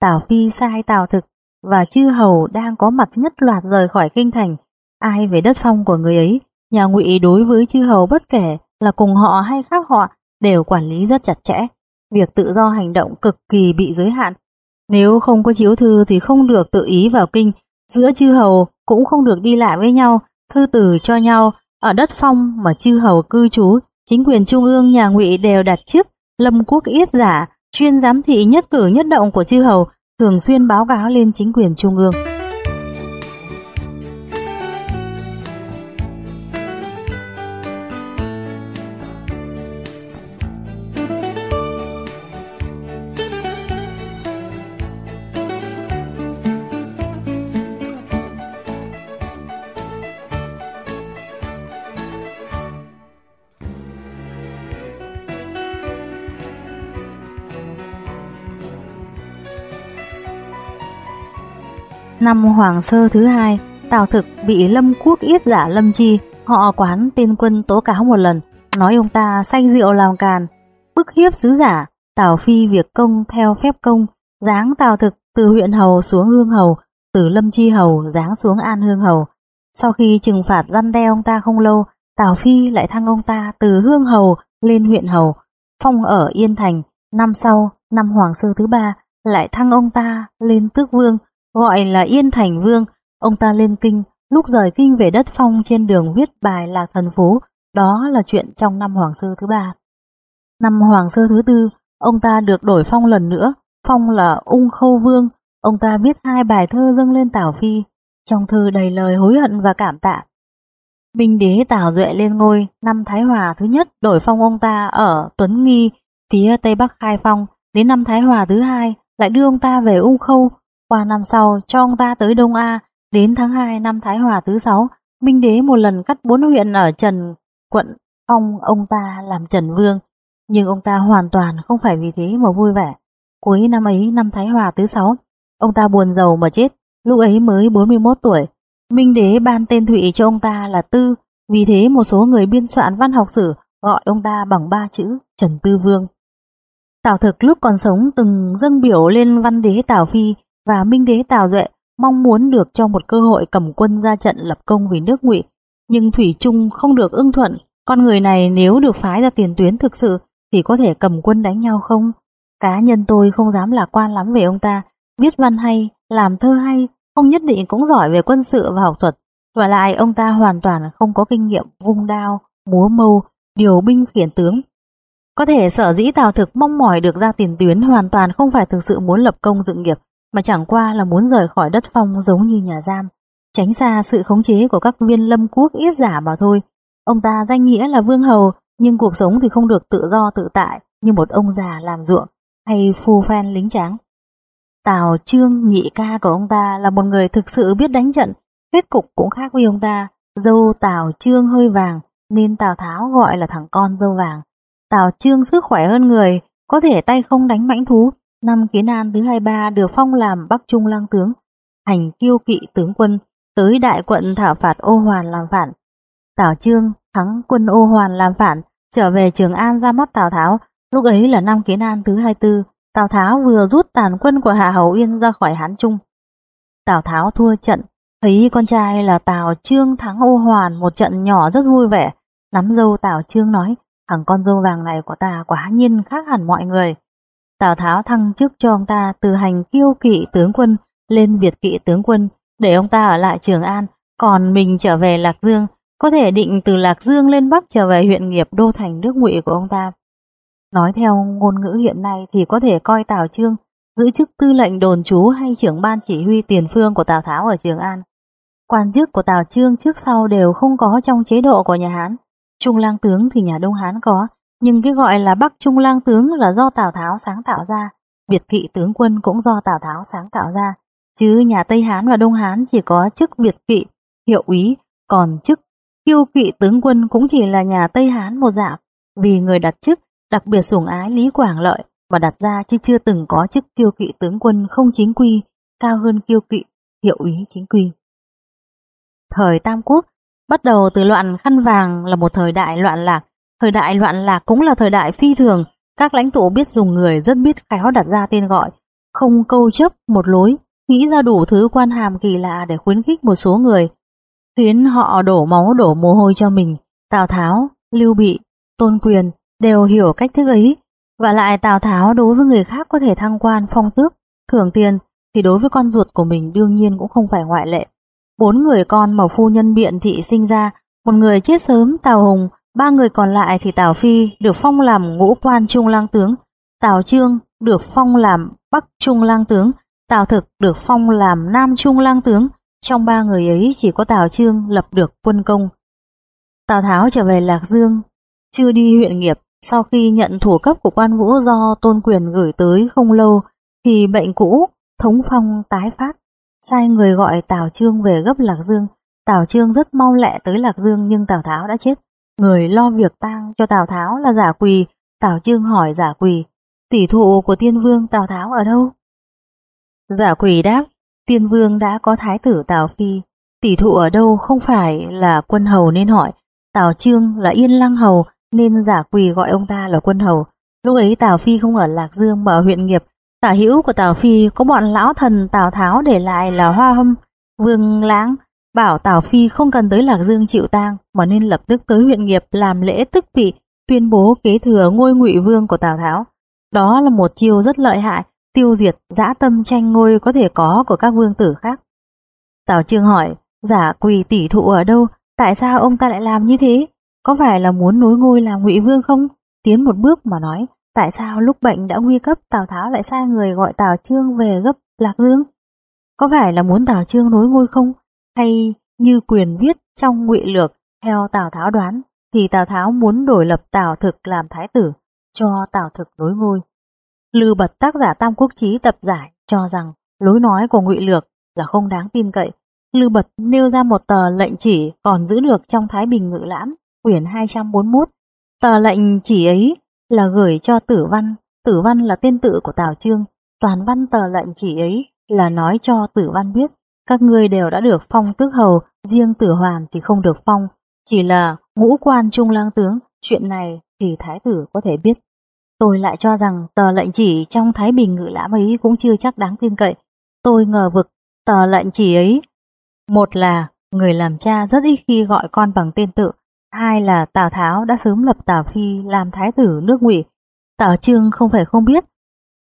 Tào Phi sai Tào Thực và chư hầu đang có mặt nhất loạt rời khỏi kinh thành. Ai về đất phong của người ấy, nhà ngụy đối với chư hầu bất kể là cùng họ hay khác họ đều quản lý rất chặt chẽ. Việc tự do hành động cực kỳ bị giới hạn. Nếu không có chiếu thư thì không được tự ý vào kinh, giữa chư hầu cũng không được đi lại với nhau, thư từ cho nhau. Ở đất phong mà chư hầu cư trú, chính quyền trung ương nhà ngụy đều đặt chức lâm quốc yết giả, chuyên giám thị nhất cử nhất động của chư hầu, thường xuyên báo cáo lên chính quyền trung ương. Năm Hoàng Sơ thứ hai, Tào Thực bị Lâm Quốc yết giả Lâm Chi, họ quán tên quân tố cáo một lần, nói ông ta say rượu làm càn, bức hiếp sứ giả, Tào Phi việc công theo phép công, giáng Tào Thực từ huyện Hầu xuống Hương Hầu, từ Lâm Chi Hầu giáng xuống An Hương Hầu. Sau khi trừng phạt răn đe ông ta không lâu, Tào Phi lại thăng ông ta từ Hương Hầu lên huyện Hầu, phong ở Yên Thành. Năm sau, năm Hoàng Sơ thứ ba, lại thăng ông ta lên Tước Vương, gọi là Yên Thành Vương, ông ta lên kinh, lúc rời kinh về đất phong trên đường viết bài lạc thần phú, đó là chuyện trong năm Hoàng Sơ thứ ba. Năm Hoàng Sơ thứ tư, ông ta được đổi phong lần nữa, phong là Ung Khâu Vương, ông ta viết hai bài thơ dâng lên Tào Phi, trong thư đầy lời hối hận và cảm tạ. Minh đế Tào Duệ lên ngôi, năm Thái Hòa thứ nhất đổi phong ông ta ở Tuấn Nghi, phía Tây Bắc Khai Phong, đến năm Thái Hòa thứ hai lại đưa ông ta về Ung Khâu, qua năm sau cho ông ta tới Đông A, đến tháng 2 năm Thái Hòa thứ 6, Minh Đế một lần cắt bốn huyện ở Trần quận phong ông ta làm Trần Vương, nhưng ông ta hoàn toàn không phải vì thế mà vui vẻ. Cuối năm ấy năm Thái Hòa thứ 6, ông ta buồn giàu mà chết, lúc ấy mới 41 tuổi. Minh Đế ban tên Thụy cho ông ta là Tư, vì thế một số người biên soạn văn học sử gọi ông ta bằng ba chữ Trần Tư Vương. Tào Thực lúc còn sống từng dâng biểu lên văn đế Tào Phi và Minh đế Tào Duệ mong muốn được cho một cơ hội cầm quân ra trận lập công vì nước ngụy, nhưng Thủy Trung không được ưng thuận, con người này nếu được phái ra tiền tuyến thực sự thì có thể cầm quân đánh nhau không? Cá nhân tôi không dám lạc quan lắm về ông ta, viết văn hay, làm thơ hay, không nhất định cũng giỏi về quân sự và học thuật, và lại ông ta hoàn toàn không có kinh nghiệm vung đao, múa mâu, điều binh khiển tướng. Có thể sở dĩ Tào Thực mong mỏi được ra tiền tuyến hoàn toàn không phải thực sự muốn lập công dựng nghiệp, mà chẳng qua là muốn rời khỏi đất phong giống như nhà giam, tránh xa sự khống chế của các viên lâm quốc yết giả mà thôi. Ông ta danh nghĩa là vương hầu, nhưng cuộc sống thì không được tự do tự tại như một ông già làm ruộng hay phu phen lính tráng. Tào Trương nhị ca của ông ta là một người thực sự biết đánh trận, kết cục cũng khác với ông ta. Dâu Tào Trương hơi vàng nên Tào Tháo gọi là thằng con dâu vàng. Tào Trương sức khỏe hơn người, có thể tay không đánh mãnh thú, Năm Kiến An thứ 23 được phong làm Bắc Trung lang tướng, hành kiêu kỵ tướng quân, tới đại quận thảo phạt ô hoàn làm phản. Tào Trương thắng quân ô hoàn làm phản, trở về Trường An ra mắt Tào Tháo, lúc ấy là năm Kiến An thứ 24, Tào Tháo vừa rút tàn quân của Hạ Hầu Yên ra khỏi Hán Trung. Tào Tháo thua trận, Thấy con trai là Tào Trương thắng ô hoàn một trận nhỏ rất vui vẻ, nắm dâu Tào Trương nói, thằng con dâu vàng này của ta quả nhiên khác hẳn mọi người. Tào Tháo thăng chức cho ông ta từ hành kiêu kỵ tướng quân lên Việt kỵ tướng quân để ông ta ở lại Trường An, còn mình trở về Lạc Dương, có thể định từ Lạc Dương lên Bắc trở về huyện nghiệp đô thành nước ngụy của ông ta. Nói theo ngôn ngữ hiện nay thì có thể coi Tào Trương giữ chức tư lệnh đồn trú hay trưởng ban chỉ huy tiền phương của Tào Tháo ở Trường An. Quan chức của Tào Trương trước sau đều không có trong chế độ của nhà Hán. Trung lang tướng thì nhà Đông Hán có, nhưng cái gọi là Bắc Trung lang tướng là do Tào Tháo sáng tạo ra, Việt kỵ tướng quân cũng do Tào Tháo sáng tạo ra, chứ nhà Tây Hán và Đông Hán chỉ có chức Việt kỵ, hiệu úy, còn chức kiêu kỵ tướng quân cũng chỉ là nhà Tây Hán một dạng, vì người đặt chức đặc biệt sủng ái Lý Quảng Lợi mà đặt ra chứ chưa từng có chức kiêu kỵ tướng quân không chính quy, cao hơn kiêu kỵ, hiệu úy chính quy. Thời Tam Quốc bắt đầu từ loạn khăn vàng là một thời đại loạn lạc, thời đại loạn lạc cũng là thời đại phi thường, các lãnh tụ biết dùng người rất biết khéo đặt ra tên gọi, không câu chấp một lối, nghĩ ra đủ thứ quan hàm kỳ lạ để khuyến khích một số người, khiến họ đổ máu đổ mồ hôi cho mình. Tào Tháo, Lưu Bị, Tôn Quyền đều hiểu cách thức ấy, và lại Tào Tháo đối với người khác có thể thăng quan phong tước, thưởng tiền, thì đối với con ruột của mình đương nhiên cũng không phải ngoại lệ. Bốn người con mà phu nhân biện thị sinh ra, một người chết sớm Tào Hùng, ba người còn lại thì Tào Phi được phong làm ngũ quan trung lang tướng, Tào Trương được phong làm bắc trung lang tướng, Tào Thực được phong làm nam trung lang tướng, trong ba người ấy chỉ có Tào Trương lập được quân công. Tào Tháo trở về Lạc Dương, chưa đi huyện nghiệp, sau khi nhận thủ cấp của quan vũ do tôn quyền gửi tới không lâu, thì bệnh cũ, thống phong tái phát, sai người gọi Tào Trương về gấp Lạc Dương. Tào Trương rất mau lẹ tới Lạc Dương nhưng Tào Tháo đã chết. Người lo việc tang cho Tào Tháo là giả quỳ, Tào Trương hỏi giả quỳ, tỷ thụ của tiên vương Tào Tháo ở đâu? Giả quỳ đáp, tiên vương đã có thái tử Tào Phi, tỷ thụ ở đâu không phải là quân hầu nên hỏi, Tào Trương là yên lăng hầu nên giả quỳ gọi ông ta là quân hầu. Lúc ấy Tào Phi không ở Lạc Dương mà ở huyện nghiệp, tả hữu của Tào Phi có bọn lão thần Tào Tháo để lại là Hoa Hâm, Vương Lãng, bảo Tào Phi không cần tới Lạc Dương chịu tang mà nên lập tức tới huyện nghiệp làm lễ tức vị, tuyên bố kế thừa ngôi ngụy vương của Tào Tháo. Đó là một chiêu rất lợi hại, tiêu diệt dã tâm tranh ngôi có thể có của các vương tử khác. Tào Trương hỏi, giả quỳ tỷ thụ ở đâu, tại sao ông ta lại làm như thế? Có phải là muốn nối ngôi làm ngụy vương không? Tiến một bước mà nói, tại sao lúc bệnh đã nguy cấp Tào Tháo lại sai người gọi Tào Trương về gấp Lạc Dương? Có phải là muốn Tào Trương nối ngôi không? Hay như quyền viết trong ngụy lược, theo Tào Tháo đoán, thì Tào Tháo muốn đổi lập Tào Thực làm thái tử, cho Tào Thực nối ngôi. Lư bật tác giả Tam Quốc Chí tập giải cho rằng lối nói của ngụy lược là không đáng tin cậy. Lư bật nêu ra một tờ lệnh chỉ còn giữ được trong Thái Bình Ngự Lãm quyển 241. Tờ lệnh chỉ ấy là gửi cho tử văn, tử văn là tên tự của Tào Trương, toàn văn tờ lệnh chỉ ấy là nói cho tử văn biết các ngươi đều đã được phong tước hầu, riêng tử hoàn thì không được phong, chỉ là ngũ quan trung lang tướng, chuyện này thì thái tử có thể biết. Tôi lại cho rằng tờ lệnh chỉ trong Thái Bình ngự lãm ấy cũng chưa chắc đáng tin cậy. Tôi ngờ vực tờ lệnh chỉ ấy. Một là người làm cha rất ít khi gọi con bằng tên tự, Hai là Tào Tháo đã sớm lập Tào Phi làm thái tử nước ngụy. Tào Trương không phải không biết.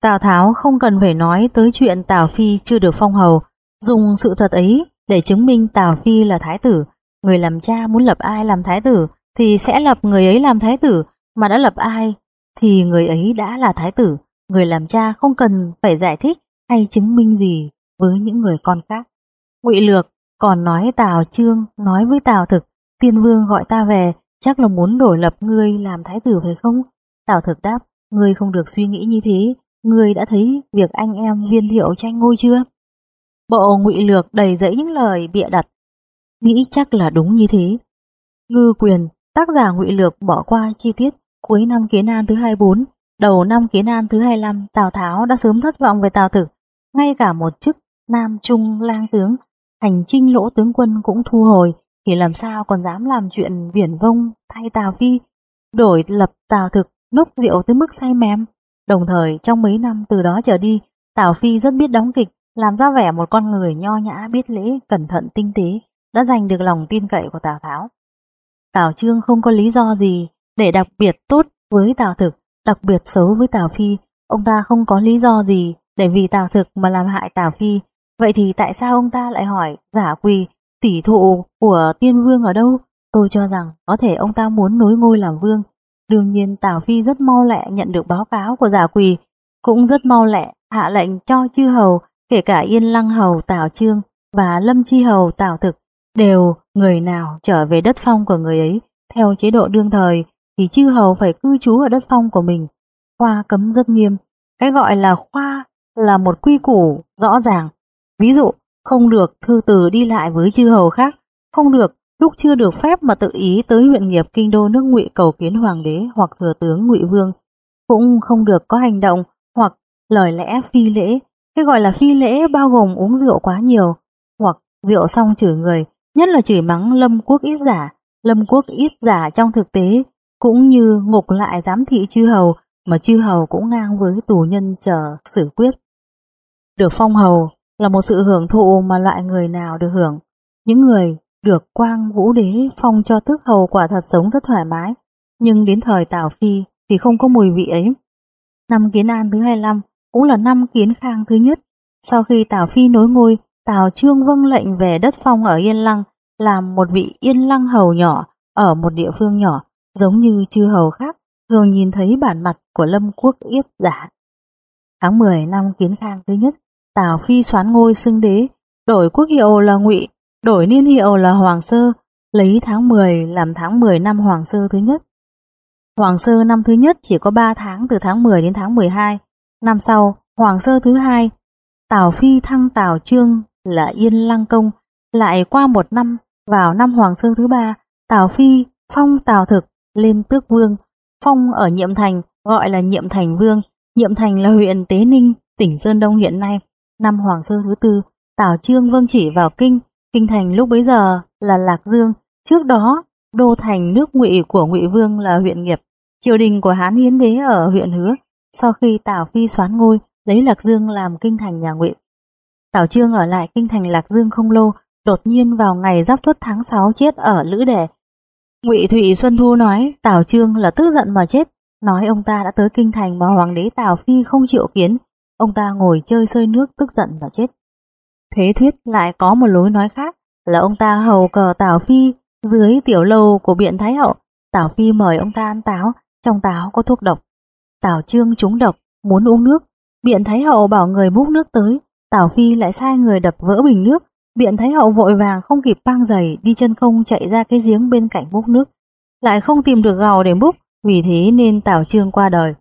Tào Tháo không cần phải nói tới chuyện Tào Phi chưa được phong hầu, dùng sự thật ấy để chứng minh Tào Phi là thái tử. Người làm cha muốn lập ai làm thái tử thì sẽ lập người ấy làm thái tử, mà đã lập ai thì người ấy đã là thái tử. Người làm cha không cần phải giải thích hay chứng minh gì với những người con khác. Ngụy Lược còn nói Tào Trương nói với Tào Thực Tiên vương gọi ta về, chắc là muốn đổi lập ngươi làm thái tử phải không? Tào thực đáp, ngươi không được suy nghĩ như thế, ngươi đã thấy việc anh em viên thiệu tranh ngôi chưa? Bộ ngụy lược đầy dẫy những lời bịa đặt, nghĩ chắc là đúng như thế. Ngư quyền, tác giả ngụy lược bỏ qua chi tiết cuối năm kiến an thứ 24, đầu năm kiến an thứ 25, Tào Tháo đã sớm thất vọng về Tào Thực, ngay cả một chức Nam Trung lang tướng, hành trinh lỗ tướng quân cũng thu hồi, thì làm sao còn dám làm chuyện viển vông thay Tào Phi, đổi lập Tào Thực, nốc rượu tới mức say mềm. Đồng thời trong mấy năm từ đó trở đi, Tào Phi rất biết đóng kịch, làm ra vẻ một con người nho nhã biết lễ, cẩn thận tinh tế, đã giành được lòng tin cậy của Tào Tháo. Tào Trương không có lý do gì để đặc biệt tốt với Tào Thực, đặc biệt xấu với Tào Phi. Ông ta không có lý do gì để vì Tào Thực mà làm hại Tào Phi. Vậy thì tại sao ông ta lại hỏi giả quỳ tỷ thụ của tiên vương ở đâu? Tôi cho rằng có thể ông ta muốn nối ngôi làm vương. Đương nhiên Tào Phi rất mau lẹ nhận được báo cáo của giả quỳ, cũng rất mau lẹ hạ lệnh cho chư hầu, kể cả Yên Lăng hầu Tào Trương và Lâm Chi hầu Tào Thực, đều người nào trở về đất phong của người ấy theo chế độ đương thời thì chư hầu phải cư trú ở đất phong của mình. Khoa cấm rất nghiêm. Cái gọi là khoa là một quy củ rõ ràng. Ví dụ, không được thư từ đi lại với chư hầu khác, không được lúc chưa được phép mà tự ý tới huyện nghiệp kinh đô nước ngụy cầu kiến hoàng đế hoặc thừa tướng ngụy vương, cũng không được có hành động hoặc lời lẽ phi lễ. Cái gọi là phi lễ bao gồm uống rượu quá nhiều, hoặc rượu xong chửi người, nhất là chửi mắng lâm quốc ít giả. Lâm quốc ít giả trong thực tế cũng như ngục lại giám thị chư hầu mà chư hầu cũng ngang với tù nhân chờ xử quyết. Được phong hầu là một sự hưởng thụ mà loại người nào được hưởng. Những người được quang vũ đế phong cho tước hầu quả thật sống rất thoải mái, nhưng đến thời Tào Phi thì không có mùi vị ấy. Năm Kiến An thứ 25 cũng là năm Kiến Khang thứ nhất. Sau khi Tào Phi nối ngôi, Tào Trương vâng lệnh về đất phong ở Yên Lăng làm một vị Yên Lăng hầu nhỏ ở một địa phương nhỏ giống như chư hầu khác thường nhìn thấy bản mặt của Lâm Quốc Yết giả. Tháng 10 năm Kiến Khang thứ nhất, Tào Phi xoán ngôi xưng đế, đổi quốc hiệu là Ngụy, đổi niên hiệu là Hoàng Sơ, lấy tháng 10 làm tháng 10 năm Hoàng Sơ thứ nhất. Hoàng Sơ năm thứ nhất chỉ có 3 tháng từ tháng 10 đến tháng 12, năm sau Hoàng Sơ thứ hai, Tào Phi thăng Tào Trương là Yên Lăng Công, lại qua một năm vào năm Hoàng Sơ thứ ba, Tào Phi phong Tào Thực lên tước vương, phong ở Nhiệm Thành gọi là Nhiệm Thành Vương, Nhiệm Thành là huyện Tế Ninh, tỉnh Sơn Đông hiện nay. Năm Hoàng Sơ thứ tư, Tào Trương vương chỉ vào kinh, kinh thành lúc bấy giờ là Lạc Dương, trước đó đô thành nước Ngụy của Ngụy Vương là huyện Nghiệp. Triều đình của Hán Hiến Đế ở huyện Hứa, sau khi Tào Phi xoán ngôi, lấy Lạc Dương làm kinh thành nhà nguyện. Tào Trương ở lại kinh thành Lạc Dương không lâu, đột nhiên vào ngày giáp tuất tháng 6 chết ở Lữ Đẻ, Ngụy Thụy Xuân Thu nói Tào Trương là tức giận mà chết, nói ông ta đã tới kinh thành mà hoàng đế Tào Phi không chịu kiến, ông ta ngồi chơi sơi nước tức giận mà chết. Thế thuyết lại có một lối nói khác là ông ta hầu cờ Tào Phi dưới tiểu lâu của biện Thái Hậu, Tào Phi mời ông ta ăn táo, trong táo có thuốc độc. Tào Trương trúng độc, muốn uống nước, biện Thái Hậu bảo người múc nước tới, Tào Phi lại sai người đập vỡ bình nước, Biện Thái Hậu vội vàng không kịp băng giày đi chân không chạy ra cái giếng bên cạnh múc nước, lại không tìm được gào để múc, vì thế nên Tào Trương qua đời.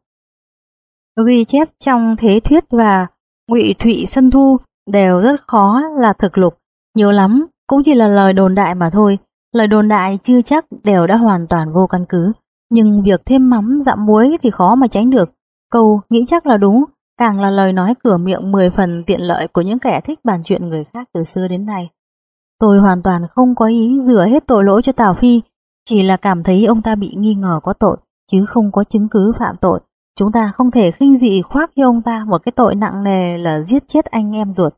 Ghi chép trong Thế Thuyết và Ngụy Thụy Sân Thu đều rất khó là thực lục, nhiều lắm cũng chỉ là lời đồn đại mà thôi. Lời đồn đại chưa chắc đều đã hoàn toàn vô căn cứ, nhưng việc thêm mắm dặm muối thì khó mà tránh được. Câu nghĩ chắc là đúng càng là lời nói cửa miệng 10 phần tiện lợi của những kẻ thích bàn chuyện người khác từ xưa đến nay. Tôi hoàn toàn không có ý rửa hết tội lỗi cho Tào Phi, chỉ là cảm thấy ông ta bị nghi ngờ có tội, chứ không có chứng cứ phạm tội. Chúng ta không thể khinh dị khoác cho ông ta một cái tội nặng nề là giết chết anh em ruột.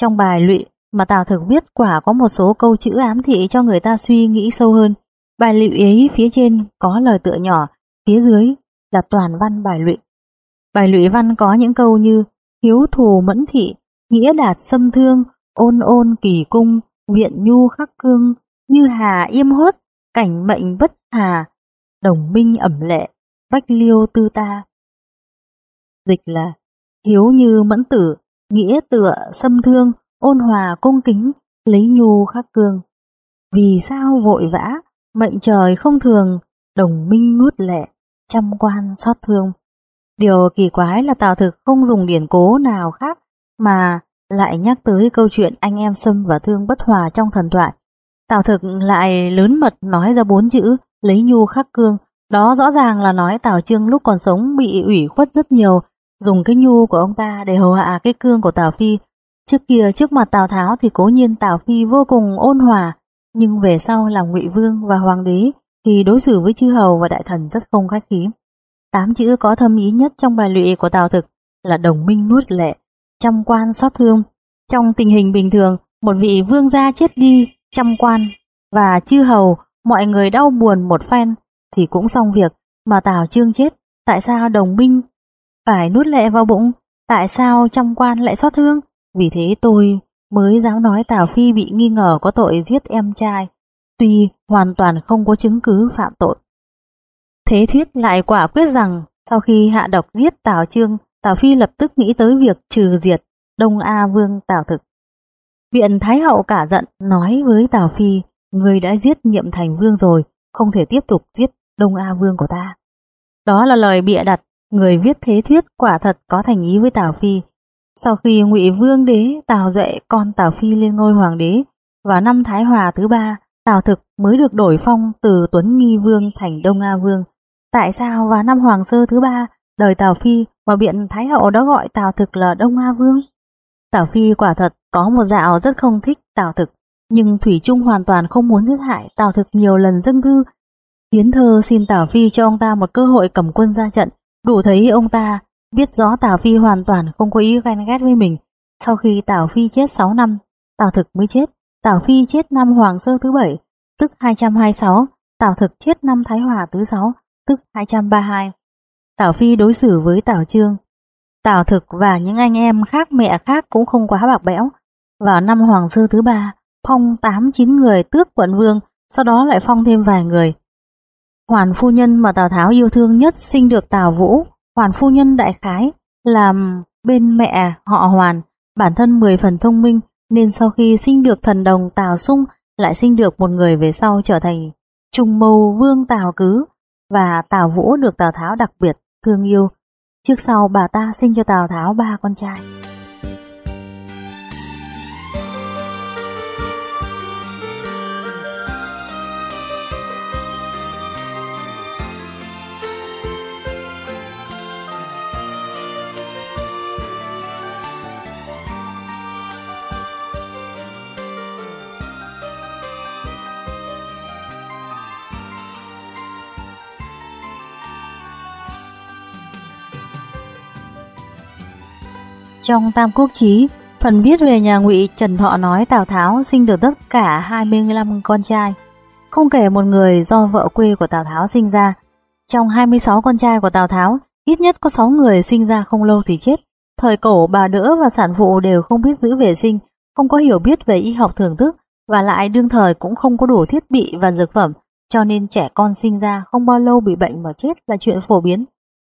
Trong bài lụy mà Tào Thực viết quả có một số câu chữ ám thị cho người ta suy nghĩ sâu hơn. Bài lụy ấy phía trên có lời tựa nhỏ, phía dưới là toàn văn bài lụy. Bài lụy văn có những câu như hiếu thù mẫn thị, nghĩa đạt xâm thương, ôn ôn kỳ cung, viện nhu khắc cương, như hà yêm hốt, cảnh mệnh bất hà, đồng minh ẩm lệ, bách liêu tư ta. Dịch là hiếu như mẫn tử, nghĩa tựa xâm thương, ôn hòa cung kính, lấy nhu khắc cương. Vì sao vội vã, mệnh trời không thường, đồng minh nuốt lệ, trăm quan xót thương. Điều kỳ quái là Tào Thực không dùng điển cố nào khác mà lại nhắc tới câu chuyện anh em Sâm và Thương bất hòa trong thần thoại. Tào Thực lại lớn mật nói ra bốn chữ lấy nhu khắc cương. Đó rõ ràng là nói Tào Trương lúc còn sống bị ủy khuất rất nhiều, dùng cái nhu của ông ta để hầu hạ cái cương của Tào Phi. Trước kia trước mặt Tào Tháo thì cố nhiên Tào Phi vô cùng ôn hòa, nhưng về sau làm ngụy vương và hoàng đế thì đối xử với chư hầu và đại thần rất không khách khí. Tám chữ có thâm ý nhất trong bài lụy của Tào Thực là đồng minh nuốt lệ, trăm quan xót thương, Trong tình hình bình thường, một vị vương gia chết đi, trăm quan và chư hầu, mọi người đau buồn một phen thì cũng xong việc, mà Tào Trương chết, tại sao đồng minh phải nuốt lệ vào bụng, tại sao trăm quan lại xót thương? Vì thế tôi mới dám nói Tào Phi bị nghi ngờ có tội giết em trai, tuy hoàn toàn không có chứng cứ phạm tội. Thế thuyết lại quả quyết rằng sau khi hạ độc giết Tào Trương, Tào Phi lập tức nghĩ tới việc trừ diệt Đông A Vương Tào Thực. Viện Thái Hậu cả giận nói với Tào Phi, người đã giết nhiệm thành vương rồi, không thể tiếp tục giết Đông A Vương của ta. Đó là lời bịa đặt, người viết thế thuyết quả thật có thành ý với Tào Phi. Sau khi ngụy Vương đế Tào Duệ con Tào Phi lên ngôi hoàng đế, vào năm Thái Hòa thứ ba, Tào Thực mới được đổi phong từ Tuấn Nghi Vương thành Đông A Vương. Tại sao vào năm Hoàng Sơ thứ ba, đời Tào Phi mà biện Thái Hậu đã gọi Tào Thực là Đông A Vương? Tào Phi quả thật có một dạo rất không thích Tào Thực, nhưng Thủy Trung hoàn toàn không muốn giết hại Tào Thực nhiều lần dâng thư. Hiến thơ xin Tào Phi cho ông ta một cơ hội cầm quân ra trận, đủ thấy ông ta biết rõ Tào Phi hoàn toàn không có ý ganh ghét với mình. Sau khi Tào Phi chết 6 năm, Tào Thực mới chết. Tào Phi chết năm Hoàng Sơ thứ 7, tức 226, Tào Thực chết năm Thái Hòa thứ 6, tức 232. Tào Phi đối xử với Tào Trương. Tào Thực và những anh em khác mẹ khác cũng không quá bạc bẽo. Vào năm Hoàng Sơ thứ 3, phong 8-9 người tước quận vương, sau đó lại phong thêm vài người. Hoàn phu nhân mà Tào Tháo yêu thương nhất sinh được Tào Vũ, Hoàn phu nhân đại khái, làm bên mẹ họ Hoàn, bản thân 10 phần thông minh, nên sau khi sinh được thần đồng Tào Sung lại sinh được một người về sau trở thành Trung Mâu Vương Tào Cứ và Tào Vũ được Tào Tháo đặc biệt thương yêu. Trước sau bà ta sinh cho Tào Tháo ba con trai. Trong Tam Quốc Chí, phần viết về nhà Ngụy Trần Thọ nói Tào Tháo sinh được tất cả 25 con trai, không kể một người do vợ quê của Tào Tháo sinh ra. Trong 26 con trai của Tào Tháo, ít nhất có 6 người sinh ra không lâu thì chết. Thời cổ bà đỡ và sản phụ đều không biết giữ vệ sinh, không có hiểu biết về y học thưởng thức và lại đương thời cũng không có đủ thiết bị và dược phẩm, cho nên trẻ con sinh ra không bao lâu bị bệnh mà chết là chuyện phổ biến.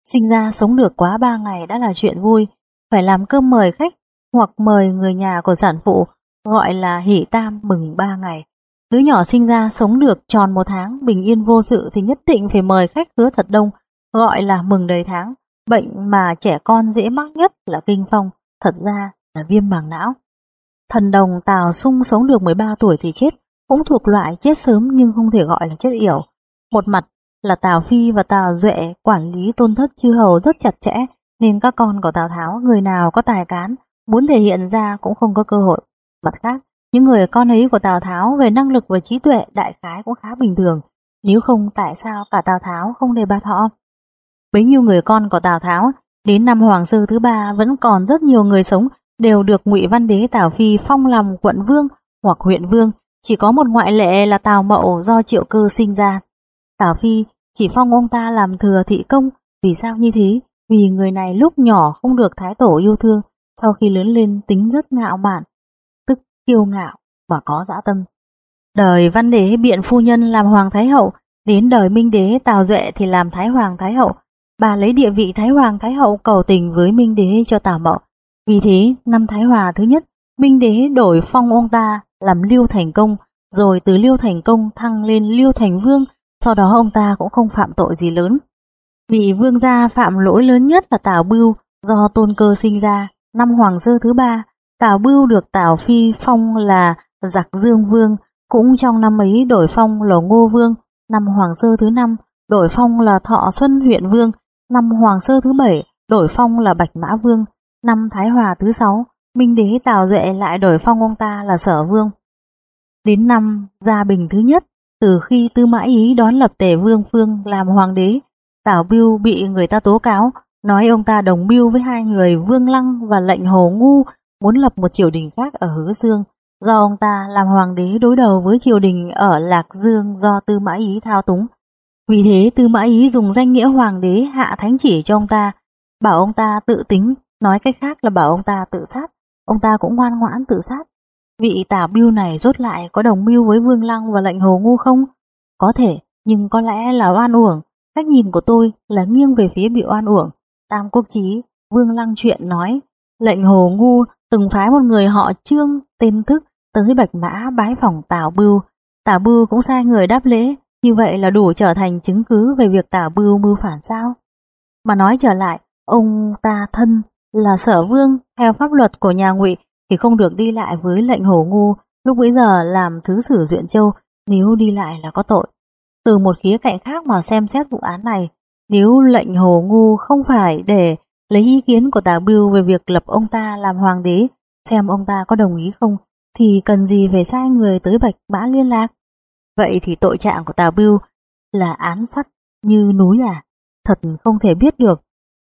Sinh ra sống được quá 3 ngày đã là chuyện vui, phải làm cơm mời khách hoặc mời người nhà của sản phụ gọi là hỷ tam mừng ba ngày. Đứa nhỏ sinh ra sống được tròn một tháng bình yên vô sự thì nhất định phải mời khách hứa thật đông gọi là mừng đầy tháng. Bệnh mà trẻ con dễ mắc nhất là kinh phong, thật ra là viêm màng não. Thần đồng Tào Sung sống được 13 tuổi thì chết, cũng thuộc loại chết sớm nhưng không thể gọi là chết yểu. Một mặt là Tào Phi và Tào Duệ quản lý tôn thất chư hầu rất chặt chẽ, nên các con của Tào Tháo người nào có tài cán muốn thể hiện ra cũng không có cơ hội. Mặt khác, những người con ấy của Tào Tháo về năng lực và trí tuệ đại khái cũng khá bình thường, nếu không tại sao cả Tào Tháo không đề bạt họ. Bấy nhiêu người con của Tào Tháo, đến năm Hoàng Sư thứ ba vẫn còn rất nhiều người sống đều được ngụy Văn Đế Tào Phi phong làm quận vương hoặc huyện vương, chỉ có một ngoại lệ là Tào Mậu do triệu cơ sinh ra. Tào Phi chỉ phong ông ta làm thừa thị công, vì sao như thế? Vì người này lúc nhỏ không được thái tổ yêu thương, sau khi lớn lên tính rất ngạo mạn, tức kiêu ngạo và có dã tâm. Đời văn đế biện phu nhân làm hoàng thái hậu, đến đời minh đế tào duệ thì làm thái hoàng thái hậu. Bà lấy địa vị thái hoàng thái hậu cầu tình với minh đế cho tào mậu. Vì thế, năm thái hòa thứ nhất, minh đế đổi phong ông ta làm liêu thành công, rồi từ liêu thành công thăng lên liêu thành vương, sau đó ông ta cũng không phạm tội gì lớn. Vị vương gia phạm lỗi lớn nhất là Tào Bưu do tôn cơ sinh ra. Năm Hoàng Sơ thứ ba, Tào Bưu được Tào Phi phong là Giặc Dương Vương, cũng trong năm ấy đổi phong là Ngô Vương. Năm Hoàng Sơ thứ năm, đổi phong là Thọ Xuân huyện Vương. Năm Hoàng Sơ thứ bảy, đổi phong là Bạch Mã Vương. Năm Thái Hòa thứ sáu, Minh Đế Tào Duệ lại đổi phong ông ta là Sở Vương. Đến năm Gia Bình thứ nhất, từ khi Tư Mã Ý đón lập Tề Vương Phương làm hoàng đế, Tào Biêu bị người ta tố cáo, nói ông ta đồng mưu với hai người Vương Lăng và lệnh Hồ Ngu muốn lập một triều đình khác ở Hứa Dương, do ông ta làm hoàng đế đối đầu với triều đình ở Lạc Dương do Tư Mã Ý thao túng. Vì thế Tư Mã Ý dùng danh nghĩa hoàng đế hạ thánh chỉ cho ông ta, bảo ông ta tự tính, nói cách khác là bảo ông ta tự sát. Ông ta cũng ngoan ngoãn tự sát. Vị tả biêu này rốt lại có đồng mưu với Vương Lăng và lệnh Hồ Ngu không? Có thể, nhưng có lẽ là oan uổng. Cách nhìn của tôi là nghiêng về phía bị oan uổng. Tam Quốc Chí, Vương Lăng chuyện nói, lệnh Hồ Ngu từng phái một người họ Trương tên Thức tới Bạch Mã bái phòng Tào Bưu. Tào Bưu cũng sai người đáp lễ, như vậy là đủ trở thành chứng cứ về việc Tào Bưu mưu phản sao. Mà nói trở lại, ông ta thân là sở vương theo pháp luật của nhà ngụy thì không được đi lại với lệnh Hồ Ngu lúc bấy giờ làm thứ sử Duyện Châu nếu đi lại là có tội. Từ một khía cạnh khác mà xem xét vụ án này, nếu lệnh Hồ Ngu không phải để lấy ý kiến của Tào Bưu về việc lập ông ta làm hoàng đế, xem ông ta có đồng ý không, thì cần gì phải sai người tới Bạch Mã liên lạc. Vậy thì tội trạng của Tào Bưu là án sắt như núi à? Thật không thể biết được.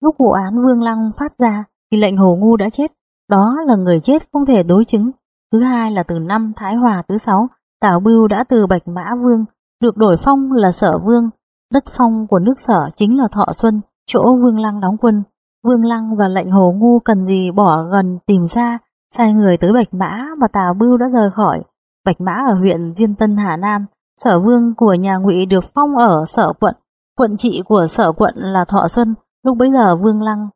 Lúc vụ án Vương Lăng phát ra thì lệnh Hồ Ngu đã chết. Đó là người chết không thể đối chứng. Thứ hai là từ năm Thái Hòa thứ sáu, Tào Bưu đã từ Bạch Mã Vương, được đổi phong là Sở Vương. Đất phong của nước Sở chính là Thọ Xuân, chỗ Vương Lăng đóng quân. Vương Lăng và lệnh Hồ Ngu cần gì bỏ gần tìm xa, sai người tới Bạch Mã mà Tào Bưu đã rời khỏi. Bạch Mã ở huyện Diên Tân Hà Nam, Sở Vương của nhà Ngụy được phong ở Sở Quận, quận trị của Sở Quận là Thọ Xuân, lúc bấy giờ Vương Lăng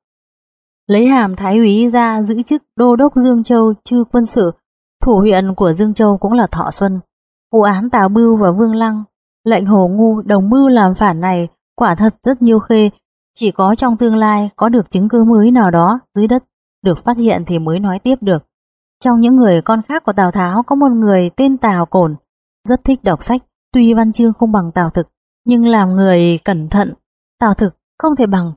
lấy hàm thái úy ra giữ chức đô đốc Dương Châu chư quân sự, thủ huyện của Dương Châu cũng là Thọ Xuân. Vụ án Tào Bưu và Vương Lăng, lệnh Hồ Ngu đồng mưu làm phản này quả thật rất nhiêu khê, chỉ có trong tương lai có được chứng cứ mới nào đó dưới đất được phát hiện thì mới nói tiếp được. Trong những người con khác của Tào Tháo có một người tên Tào Cổn, rất thích đọc sách, tuy văn chương không bằng Tào Thực, nhưng làm người cẩn thận, Tào Thực không thể bằng,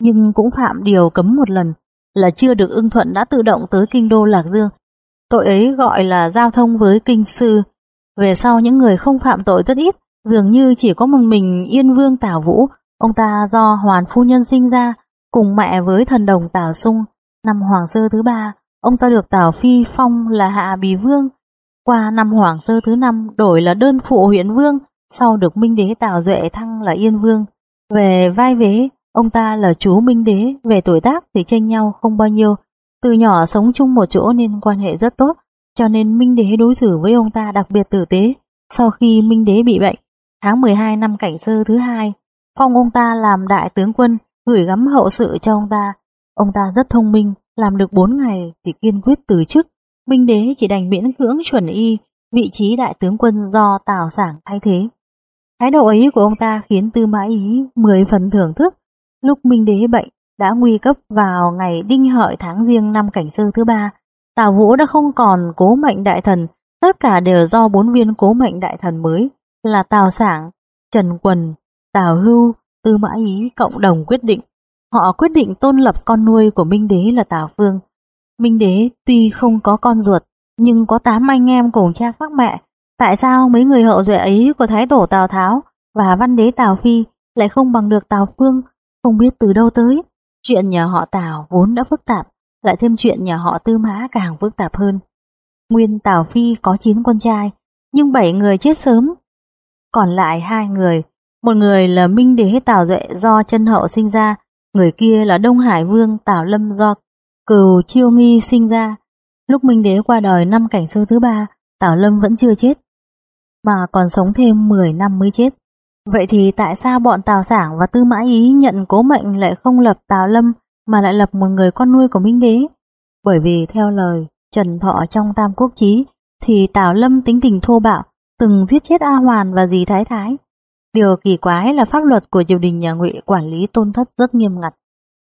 nhưng cũng phạm điều cấm một lần là chưa được ưng thuận đã tự động tới kinh đô Lạc Dương. Tội ấy gọi là giao thông với kinh sư. Về sau những người không phạm tội rất ít, dường như chỉ có một mình Yên Vương Tào Vũ, ông ta do Hoàn Phu Nhân sinh ra, cùng mẹ với thần đồng Tào Sung. Năm Hoàng Sơ thứ ba, ông ta được Tào Phi phong là Hạ Bì Vương. Qua năm Hoàng Sơ thứ năm đổi là đơn phụ huyện Vương, sau được Minh Đế Tào Duệ thăng là Yên Vương. Về vai vế, Ông ta là chú Minh Đế, về tuổi tác thì tranh nhau không bao nhiêu. Từ nhỏ sống chung một chỗ nên quan hệ rất tốt, cho nên Minh Đế đối xử với ông ta đặc biệt tử tế. Sau khi Minh Đế bị bệnh, tháng 12 năm cảnh sơ thứ hai, phong ông ta làm đại tướng quân, gửi gắm hậu sự cho ông ta. Ông ta rất thông minh, làm được 4 ngày thì kiên quyết từ chức. Minh Đế chỉ đành miễn cưỡng chuẩn y, vị trí đại tướng quân do Tào Sảng thay thế. Thái độ ấy của ông ta khiến Tư Mã Ý 10 phần thưởng thức, Lúc Minh Đế bệnh đã nguy cấp vào ngày đinh hợi tháng riêng năm cảnh Sơ thứ ba, Tào Vũ đã không còn cố mệnh đại thần, tất cả đều do bốn viên cố mệnh đại thần mới là Tào Sảng, Trần Quần, Tào Hưu, Tư Mã Ý cộng đồng quyết định. Họ quyết định tôn lập con nuôi của Minh Đế là Tào Phương. Minh Đế tuy không có con ruột, nhưng có tám anh em cùng cha khác mẹ. Tại sao mấy người hậu duệ ấy của Thái Tổ Tào Tháo và Văn Đế Tào Phi lại không bằng được Tào Phương không biết từ đâu tới, chuyện nhà họ Tào vốn đã phức tạp, lại thêm chuyện nhà họ Tư Mã càng phức tạp hơn. Nguyên Tào Phi có 9 con trai, nhưng 7 người chết sớm. Còn lại hai người, một người là Minh Đế Tào Duệ do chân hậu sinh ra, người kia là Đông Hải Vương Tào Lâm do cừu chiêu nghi sinh ra. Lúc Minh Đế qua đời năm cảnh sơ thứ ba, Tào Lâm vẫn chưa chết, mà còn sống thêm 10 năm mới chết. Vậy thì tại sao bọn Tào Sảng và Tư Mã Ý nhận cố mệnh lại không lập Tào Lâm mà lại lập một người con nuôi của Minh Đế? Bởi vì theo lời Trần Thọ trong Tam Quốc Chí thì Tào Lâm tính tình thô bạo, từng giết chết A Hoàn và dì Thái Thái. Điều kỳ quái là pháp luật của triều đình nhà Ngụy quản lý tôn thất rất nghiêm ngặt.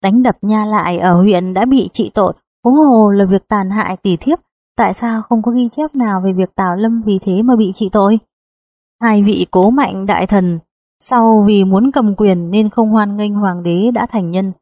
Đánh đập nha lại ở huyện đã bị trị tội, huống hồ là việc tàn hại tỷ thiếp, tại sao không có ghi chép nào về việc Tào Lâm vì thế mà bị trị tội? Hai vị cố mạnh đại thần sau vì muốn cầm quyền nên không hoan nghênh hoàng đế đã thành nhân.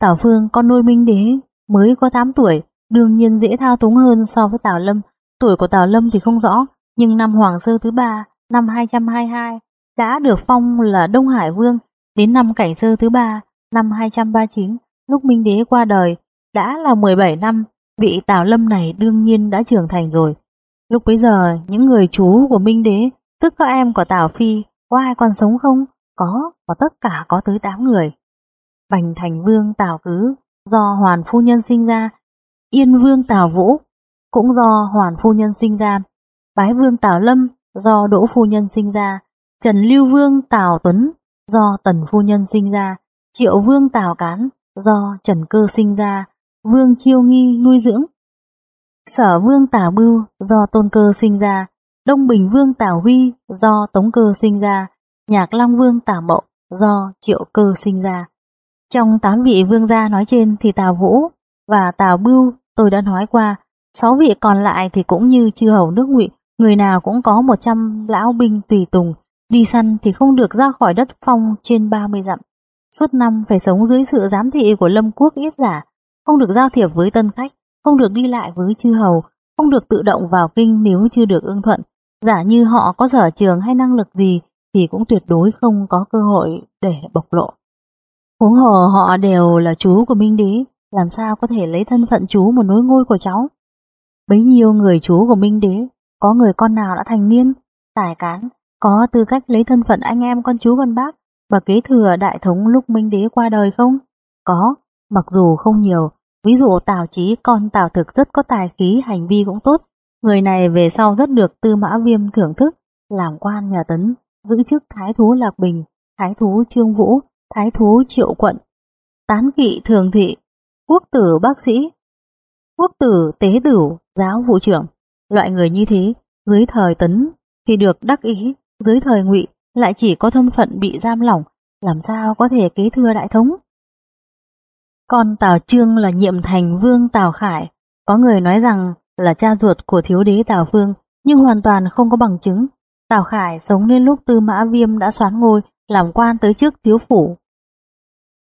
Tào Phương con nuôi Minh đế mới có 8 tuổi, đương nhiên dễ thao túng hơn so với Tào Lâm. Tuổi của Tào Lâm thì không rõ, nhưng năm Hoàng Sơ thứ ba, năm 222, đã được phong là Đông Hải Vương. Đến năm Cảnh Sơ thứ ba, năm 239, lúc Minh đế qua đời, đã là 17 năm, vị Tào Lâm này đương nhiên đã trưởng thành rồi. Lúc bấy giờ, những người chú của Minh Đế, tức các em của Tào Phi, có ai còn sống không? Có, và tất cả có tới 8 người. Bành Thành Vương Tào Cứ, do Hoàn Phu Nhân sinh ra, Yên Vương Tào Vũ, cũng do Hoàn Phu Nhân sinh ra, Bái Vương Tào Lâm, do Đỗ Phu Nhân sinh ra, Trần Lưu Vương Tào Tuấn, do Tần Phu Nhân sinh ra, Triệu Vương Tào Cán, do Trần Cơ sinh ra, Vương Chiêu Nghi nuôi dưỡng. Sở Vương Tào Bưu do Tôn Cơ sinh ra, Đông Bình Vương Tào Huy do Tống Cơ sinh ra, Nhạc Long Vương Tào Mậu do Triệu Cơ sinh ra. Trong tám vị vương gia nói trên thì Tào Vũ và Tào Bưu tôi đã nói qua, sáu vị còn lại thì cũng như chư hầu nước ngụy, người nào cũng có 100 lão binh tùy tùng, đi săn thì không được ra khỏi đất phong trên 30 dặm. Suốt năm phải sống dưới sự giám thị của lâm quốc yết giả, không được giao thiệp với tân khách, không được đi lại với chư hầu, không được tự động vào kinh nếu chưa được ưng thuận. Giả như họ có sở trường hay năng lực gì thì cũng tuyệt đối không có cơ hội để bộc lộ. Huống hồ họ đều là chú của Minh Đế, làm sao có thể lấy thân phận chú một nối ngôi của cháu. Bấy nhiêu người chú của Minh Đế, có người con nào đã thành niên, tài cán, có tư cách lấy thân phận anh em con chú con bác và kế thừa đại thống lúc Minh Đế qua đời không? Có, mặc dù không nhiều, ví dụ Tào Chí con Tào Thực rất có tài khí hành vi cũng tốt, người này về sau rất được Tư Mã Viêm thưởng thức, làm quan nhà Tấn, giữ chức Thái Thú Lạc Bình, Thái Thú Trương Vũ, Thái Thú Triệu Quận, Tán Kỵ Thường Thị, Quốc tử Bác Sĩ, Quốc tử Tế Tử, Giáo Vụ trưởng. Loại người như thế, dưới thời Tấn thì được đắc ý, dưới thời ngụy lại chỉ có thân phận bị giam lỏng, làm sao có thể kế thừa đại thống. Con Tào Trương là nhiệm thành vương Tào Khải, có người nói rằng là cha ruột của thiếu đế Tào Phương, nhưng hoàn toàn không có bằng chứng. Tào Khải sống đến lúc Tư Mã Viêm đã xoán ngôi, làm quan tới trước thiếu phủ.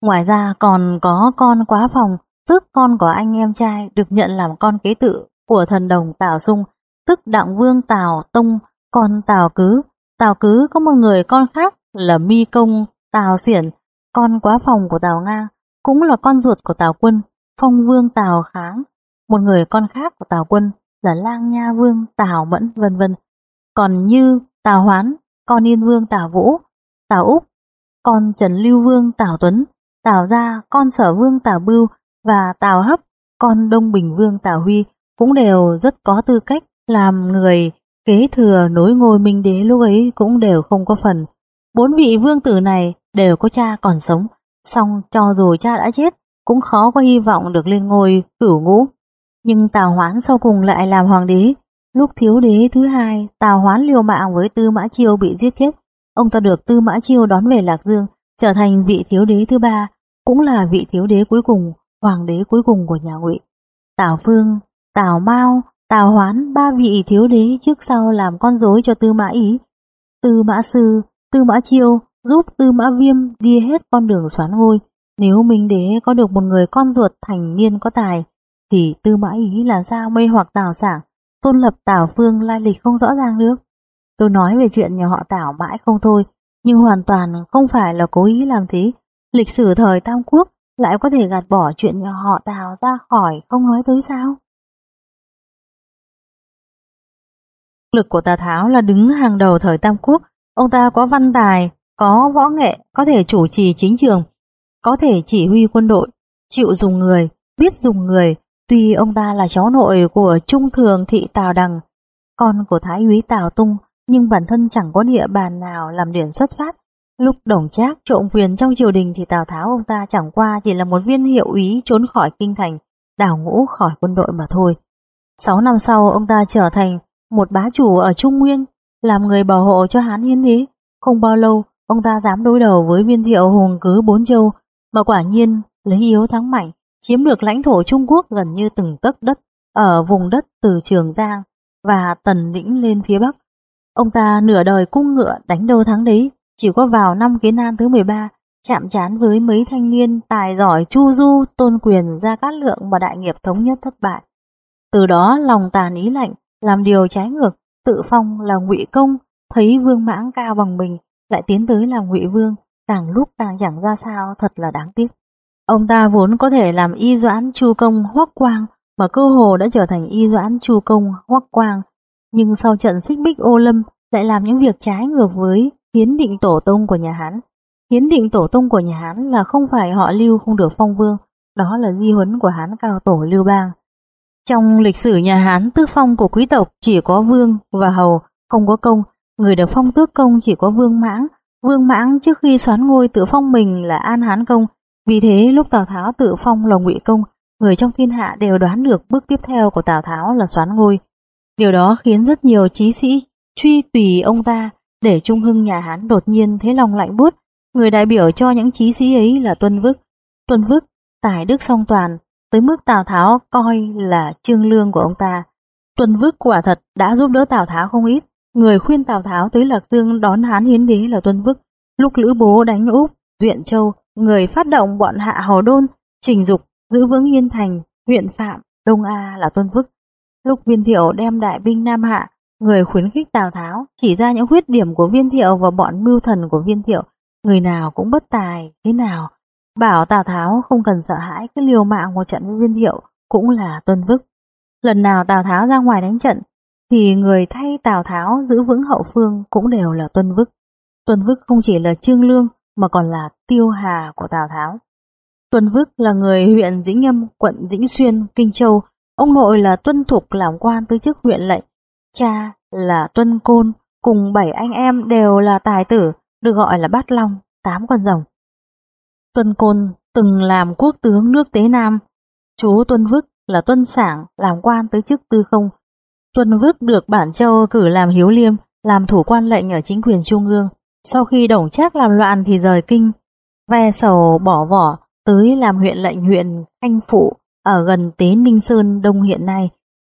Ngoài ra còn có con quá phòng, tức con của anh em trai được nhận làm con kế tự của thần đồng Tào Sung, tức đặng vương Tào Tông, con Tào Cứ. Tào Cứ có một người con khác là Mi Công Tào Xiển, con quá phòng của Tào Ngang, cũng là con ruột của Tào Quân, phong vương Tào Kháng. Một người con khác của Tào Quân là lang nha vương Tào Mẫn vân vân. Còn như Tào Hoán, con yên vương Tào Vũ, Tào Úc, con Trần Lưu Vương Tào Tuấn, Tào Gia, con Sở Vương Tào Bưu và Tào Hấp, con Đông Bình Vương Tào Huy cũng đều rất có tư cách làm người kế thừa nối ngôi minh đế lúc ấy cũng đều không có phần. Bốn vị vương tử này đều có cha còn sống, song cho dù cha đã chết cũng khó có hy vọng được lên ngôi cửu ngũ. Nhưng Tào Hoán sau cùng lại làm hoàng đế. Lúc thiếu đế thứ hai, Tào Hoán liều mạng với Tư Mã Chiêu bị giết chết. Ông ta được Tư Mã Chiêu đón về Lạc Dương, trở thành vị thiếu đế thứ ba, cũng là vị thiếu đế cuối cùng, hoàng đế cuối cùng của nhà Ngụy. Tào Phương, Tào Mao, Tào Hoán ba vị thiếu đế trước sau làm con rối cho Tư Mã Ý. Tư Mã Sư, Tư Mã Chiêu giúp Tư Mã Viêm đi hết con đường xoán ngôi. Nếu Minh Đế có được một người con ruột thành niên có tài, thì Tư Mã Ý làm sao mê hoặc Tào Sảng, tôn lập Tào Phương lai lịch không rõ ràng được. Tôi nói về chuyện nhà họ Tào mãi không thôi, nhưng hoàn toàn không phải là cố ý làm thế. Lịch sử thời Tam Quốc lại có thể gạt bỏ chuyện nhà họ Tào ra khỏi không nói tới sao? Lực của Tào Tháo là đứng hàng đầu thời Tam Quốc, ông ta có văn tài, có võ nghệ, có thể chủ trì chính trường, có thể chỉ huy quân đội, chịu dùng người, biết dùng người, tuy ông ta là cháu nội của Trung Thường Thị Tào Đằng, con của Thái úy Tào Tung, nhưng bản thân chẳng có địa bàn nào làm điểm xuất phát. Lúc đồng trác trộm quyền trong triều đình thì Tào Tháo ông ta chẳng qua chỉ là một viên hiệu úy trốn khỏi kinh thành, đào ngũ khỏi quân đội mà thôi. Sáu năm sau ông ta trở thành một bá chủ ở Trung Nguyên, làm người bảo hộ cho Hán Hiến Đế. Không bao lâu, ông ta dám đối đầu với viên thiệu hùng cứ bốn châu, mà quả nhiên lấy yếu thắng mạnh, chiếm được lãnh thổ Trung Quốc gần như từng tấc đất ở vùng đất từ Trường Giang và Tần Lĩnh lên phía Bắc. Ông ta nửa đời cung ngựa đánh đâu thắng đấy, chỉ có vào năm kiến an thứ 13, chạm chán với mấy thanh niên tài giỏi chu du tôn quyền ra cát lượng mà đại nghiệp thống nhất thất bại. Từ đó lòng tàn ý lạnh, làm điều trái ngược, tự phong là ngụy công, thấy vương mãng cao bằng mình, lại tiến tới làm ngụy vương, càng lúc càng chẳng ra sao, thật là đáng tiếc. Ông ta vốn có thể làm y doãn chu công hoắc quang, mà cơ hồ đã trở thành y doãn chu công hoắc quang. Nhưng sau trận xích bích ô lâm lại làm những việc trái ngược với hiến định tổ tông của nhà Hán. Hiến định tổ tông của nhà Hán là không phải họ lưu không được phong vương, đó là di huấn của Hán cao tổ lưu bang. Trong lịch sử nhà Hán tước phong của quý tộc chỉ có vương và hầu, không có công, người được phong tước công chỉ có vương mãng. Vương mãng trước khi xoán ngôi tự phong mình là An Hán công, vì thế lúc Tào Tháo tự phong là Ngụy công, người trong thiên hạ đều đoán được bước tiếp theo của Tào Tháo là xoán ngôi. Điều đó khiến rất nhiều trí sĩ truy tùy ông ta để trung hưng nhà Hán đột nhiên thấy lòng lạnh buốt. Người đại biểu cho những trí sĩ ấy là Tuân Vức. Tuân Vức, tài đức song toàn, tới mức Tào Tháo coi là trương lương của ông ta. Tuân Vức quả thật đã giúp đỡ Tào Tháo không ít. Người khuyên Tào Tháo tới Lạc Dương đón Hán hiến đế là Tuân Vức. Lúc Lữ Bố đánh Úc, Duyện Châu, người phát động bọn hạ hồ đôn, trình dục, giữ vững Yên Thành, huyện Phạm, Đông A là Tuân Vức. Lúc Viên Thiệu đem đại binh Nam Hạ, người khuyến khích Tào Tháo chỉ ra những khuyết điểm của Viên Thiệu và bọn mưu thần của Viên Thiệu, người nào cũng bất tài, thế nào. Bảo Tào Tháo không cần sợ hãi cái liều mạng một trận với Viên Thiệu cũng là Tuân Vức. Lần nào Tào Tháo ra ngoài đánh trận, thì người thay Tào Tháo giữ vững hậu phương cũng đều là Tuân Vức. Tuân Vức không chỉ là Trương Lương mà còn là tiêu hà của Tào Tháo. Tuân Vức là người huyện Dĩnh Nhâm, quận Dĩnh Xuyên, Kinh Châu. Ông nội là Tuân Thục làm quan tới chức huyện lệnh. Cha là Tuân Côn, cùng bảy anh em đều là tài tử, được gọi là Bát Long, tám con rồng. Tuân Côn từng làm quốc tướng nước Tế Nam. Chú Tuân Vức là Tuân Sảng làm quan tới chức tư không. Tuân Vức được Bản Châu cử làm hiếu liêm, làm thủ quan lệnh ở chính quyền trung ương. Sau khi Đồng Trác làm loạn thì rời kinh, ve sầu bỏ vỏ tới làm huyện lệnh huyện Khanh Phụ ở gần Tế Ninh Sơn Đông hiện nay.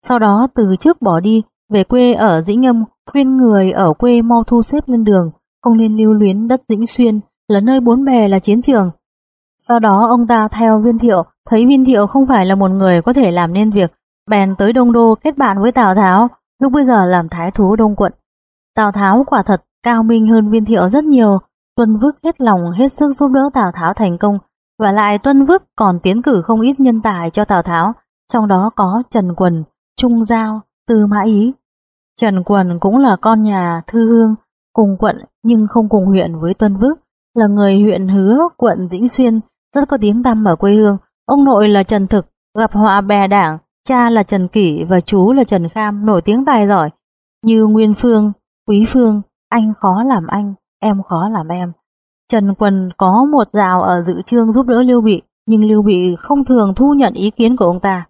Sau đó từ trước bỏ đi, về quê ở Dĩnh ngâm khuyên người ở quê mau thu xếp lên đường, không nên lưu luyến đất Dĩnh Xuyên là nơi bốn bề là chiến trường. Sau đó ông ta theo viên thiệu, thấy viên thiệu không phải là một người có thể làm nên việc, bèn tới Đông Đô kết bạn với Tào Tháo, lúc bây giờ làm thái thú Đông quận. Tào Tháo quả thật cao minh hơn viên thiệu rất nhiều, Tuân Vức hết lòng hết sức giúp đỡ Tào Tháo thành công, và lại Tuân Vức còn tiến cử không ít nhân tài cho Tào Tháo, trong đó có Trần Quần, Trung Giao, Tư Mã Ý. Trần Quần cũng là con nhà Thư Hương, cùng quận nhưng không cùng huyện với Tuân Vức, là người huyện Hứa, quận Dĩnh Xuyên, rất có tiếng tăm ở quê hương. Ông nội là Trần Thực, gặp họa bè đảng, cha là Trần Kỷ và chú là Trần Kham, nổi tiếng tài giỏi. Như Nguyên Phương, Quý Phương, anh khó làm anh, em khó làm em. Trần Quần có một rào ở dự trương giúp đỡ Lưu Bị, nhưng Lưu Bị không thường thu nhận ý kiến của ông ta.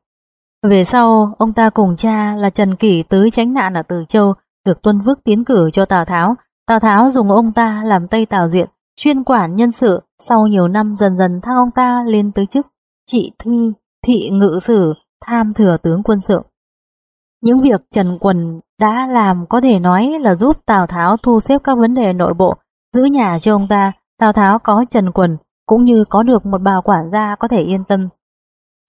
Về sau, ông ta cùng cha là Trần Kỷ tới tránh nạn ở Từ Châu, được Tuân Vức tiến cử cho Tào Tháo. Tào Tháo dùng ông ta làm Tây Tào Duyện, chuyên quản nhân sự, sau nhiều năm dần dần thăng ông ta lên tới chức trị thư, thị ngự sử, tham thừa tướng quân sự. Những việc Trần Quần đã làm có thể nói là giúp Tào Tháo thu xếp các vấn đề nội bộ, giữ nhà cho ông ta. Tào Tháo có Trần Quần, cũng như có được một bà quản gia có thể yên tâm.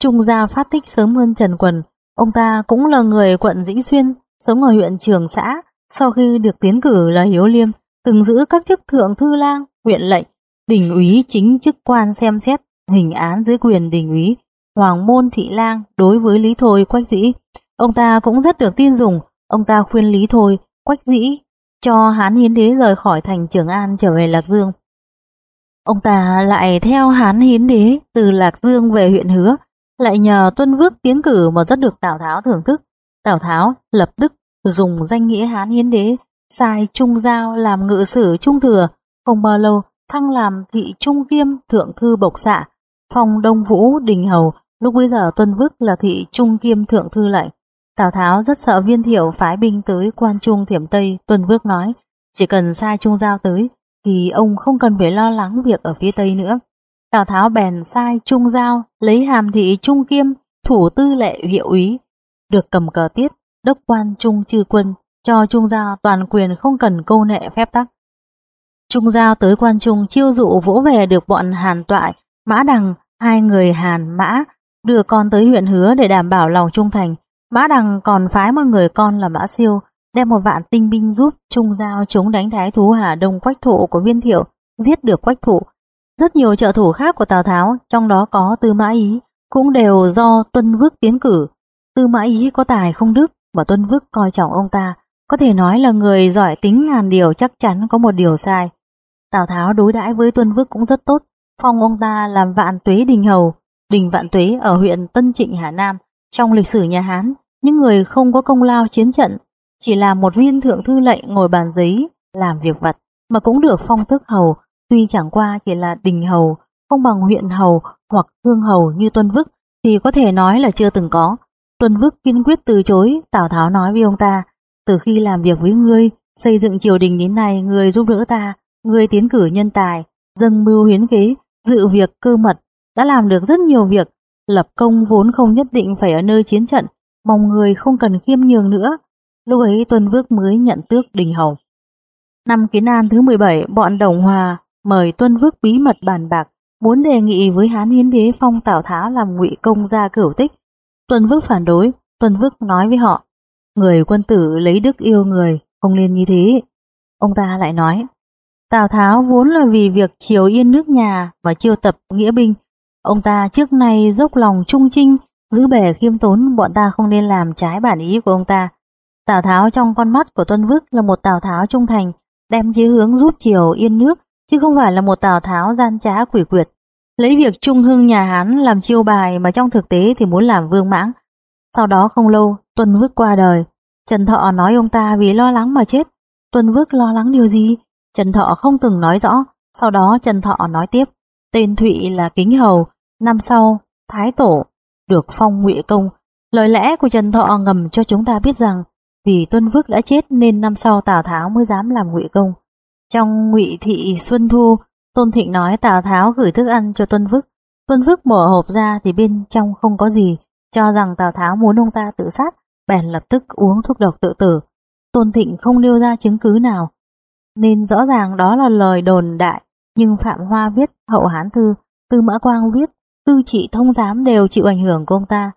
Trung gia phát tích sớm hơn Trần Quần, ông ta cũng là người quận Dĩnh Xuyên, sống ở huyện Trường Xã, sau khi được tiến cử là Hiếu Liêm, từng giữ các chức thượng thư lang, huyện lệnh, đình úy chính chức quan xem xét hình án dưới quyền đình úy, hoàng môn thị lang đối với Lý Thôi Quách Dĩ. Ông ta cũng rất được tin dùng, ông ta khuyên Lý Thôi, Quách Dĩ cho Hán Hiến Đế rời khỏi thành Trường An trở về Lạc Dương. Ông ta lại theo Hán Hiến Đế từ Lạc Dương về huyện Hứa, lại nhờ Tuân Vước tiến cử mà rất được Tào Tháo thưởng thức. Tào Tháo lập tức dùng danh nghĩa Hán Hiến Đế sai Trung Giao làm ngự sử Trung Thừa, không bao lâu thăng làm thị Trung Kiêm thượng thư bộc xạ, phong Đông Vũ Đình Hầu, lúc bấy giờ Tuân Vức là thị Trung Kiêm thượng thư lệnh. Tào Tháo rất sợ viên thiệu phái binh tới quan trung thiểm Tây, Tuân Vước nói, chỉ cần sai Trung Giao tới, thì ông không cần phải lo lắng việc ở phía Tây nữa. Tào Tháo bèn sai Trung Giao lấy hàm thị Trung Kiêm, thủ tư lệ hiệu úy, được cầm cờ tiết, đốc quan Trung chư quân, cho Trung Giao toàn quyền không cần câu nệ phép tắc. Trung Giao tới quan trung chiêu dụ vỗ về được bọn Hàn Toại, Mã Đằng, hai người Hàn Mã, đưa con tới huyện Hứa để đảm bảo lòng trung thành. Mã Đằng còn phái một người con là Mã Siêu, đem một vạn tinh binh giúp Trung Giao chống đánh thái thú Hà Đông Quách Thụ của Viên Thiệu, giết được Quách Thụ. Rất nhiều trợ thủ khác của Tào Tháo, trong đó có Tư Mã Ý, cũng đều do Tuân Vước tiến cử. Tư Mã Ý có tài không đức và Tuân Vức coi trọng ông ta, có thể nói là người giỏi tính ngàn điều chắc chắn có một điều sai. Tào Tháo đối đãi với Tuân Vức cũng rất tốt, phong ông ta làm vạn tuế đình hầu, đình vạn tuế ở huyện Tân Trịnh Hà Nam. Trong lịch sử nhà Hán, những người không có công lao chiến trận, chỉ là một viên thượng thư lệnh ngồi bàn giấy làm việc vặt mà cũng được phong tước hầu, tuy chẳng qua chỉ là đình hầu, không bằng huyện hầu hoặc hương hầu như Tuân Vức thì có thể nói là chưa từng có. Tuân Vức kiên quyết từ chối, Tào Tháo nói với ông ta, từ khi làm việc với ngươi, xây dựng triều đình đến nay ngươi giúp đỡ ta, ngươi tiến cử nhân tài, dâng mưu hiến kế, dự việc cơ mật, đã làm được rất nhiều việc, lập công vốn không nhất định phải ở nơi chiến trận, mong người không cần khiêm nhường nữa. Lúc ấy Tuân Vước mới nhận tước đình hầu. Năm Kiến An thứ 17, bọn Đồng Hòa mời Tuân Vước bí mật bàn bạc, muốn đề nghị với Hán Hiến Đế phong Tào Tháo làm ngụy công gia cửu tích. Tuân Vước phản đối, Tuân Vước nói với họ, người quân tử lấy đức yêu người, không nên như thế. Ông ta lại nói, Tào Tháo vốn là vì việc chiều yên nước nhà và chiêu tập nghĩa binh. Ông ta trước nay dốc lòng trung trinh, giữ bề khiêm tốn, bọn ta không nên làm trái bản ý của ông ta. Tào Tháo trong con mắt của Tuân Vức là một Tào Tháo trung thành, đem chí hướng giúp chiều yên nước, chứ không phải là một Tào Tháo gian trá quỷ quyệt. Lấy việc trung hưng nhà Hán làm chiêu bài mà trong thực tế thì muốn làm vương mãng. Sau đó không lâu, Tuân Vức qua đời. Trần Thọ nói ông ta vì lo lắng mà chết. Tuân Vức lo lắng điều gì? Trần Thọ không từng nói rõ, sau đó Trần Thọ nói tiếp, tên Thụy là Kính Hầu, năm sau, Thái Tổ, được phong ngụy công. Lời lẽ của Trần Thọ ngầm cho chúng ta biết rằng, vì Tuân Vức đã chết nên năm sau Tào Tháo mới dám làm ngụy công. Trong ngụy thị Xuân Thu, Tôn Thịnh nói Tào Tháo gửi thức ăn cho Tuân Vức. Tuân Vức mở hộp ra thì bên trong không có gì, cho rằng Tào Tháo muốn ông ta tự sát, bèn lập tức uống thuốc độc tự tử. Tôn Thịnh không nêu ra chứng cứ nào, nên rõ ràng đó là lời đồn đại, nhưng Phạm Hoa viết hậu hán thư, Tư Mã Quang viết, tư trị thông giám đều chịu ảnh hưởng của ông ta.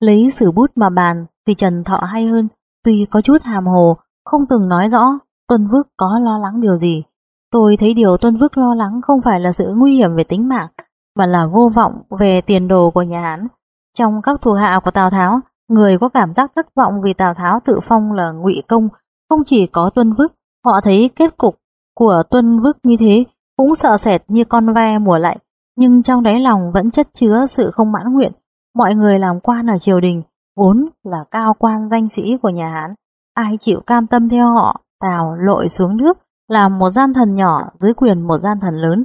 Lấy sử bút mà bàn thì Trần Thọ hay hơn, tuy có chút hàm hồ, không từng nói rõ Tuân Vức có lo lắng điều gì. Tôi thấy điều Tuân Vức lo lắng không phải là sự nguy hiểm về tính mạng, mà là vô vọng về tiền đồ của nhà Hán. Trong các thuộc hạ của Tào Tháo, người có cảm giác thất vọng vì Tào Tháo tự phong là ngụy công, không chỉ có Tuân Vức Họ thấy kết cục của tuân vức như thế cũng sợ sệt như con ve mùa lạnh, nhưng trong đáy lòng vẫn chất chứa sự không mãn nguyện. Mọi người làm quan ở triều đình vốn là cao quan danh sĩ của nhà Hán, ai chịu cam tâm theo họ, tào lội xuống nước, làm một gian thần nhỏ dưới quyền một gian thần lớn.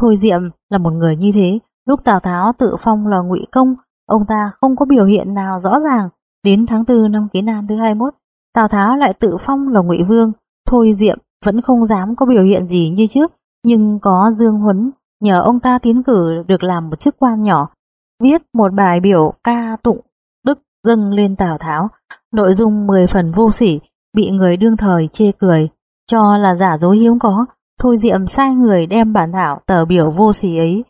Thôi Diệm là một người như thế, lúc Tào Tháo tự phong là ngụy công, ông ta không có biểu hiện nào rõ ràng. Đến tháng 4 năm Kiến An thứ 21, Tào Tháo lại tự phong là ngụy vương, Thôi Diệm vẫn không dám có biểu hiện gì như trước, nhưng có Dương Huấn nhờ ông ta tiến cử được làm một chức quan nhỏ, viết một bài biểu ca tụng dâng lên Tào Tháo, nội dung 10 phần vô sỉ, bị người đương thời chê cười, cho là giả dối hiếm có. Thôi Diệm sai người đem bản thảo tờ biểu vô sỉ ấy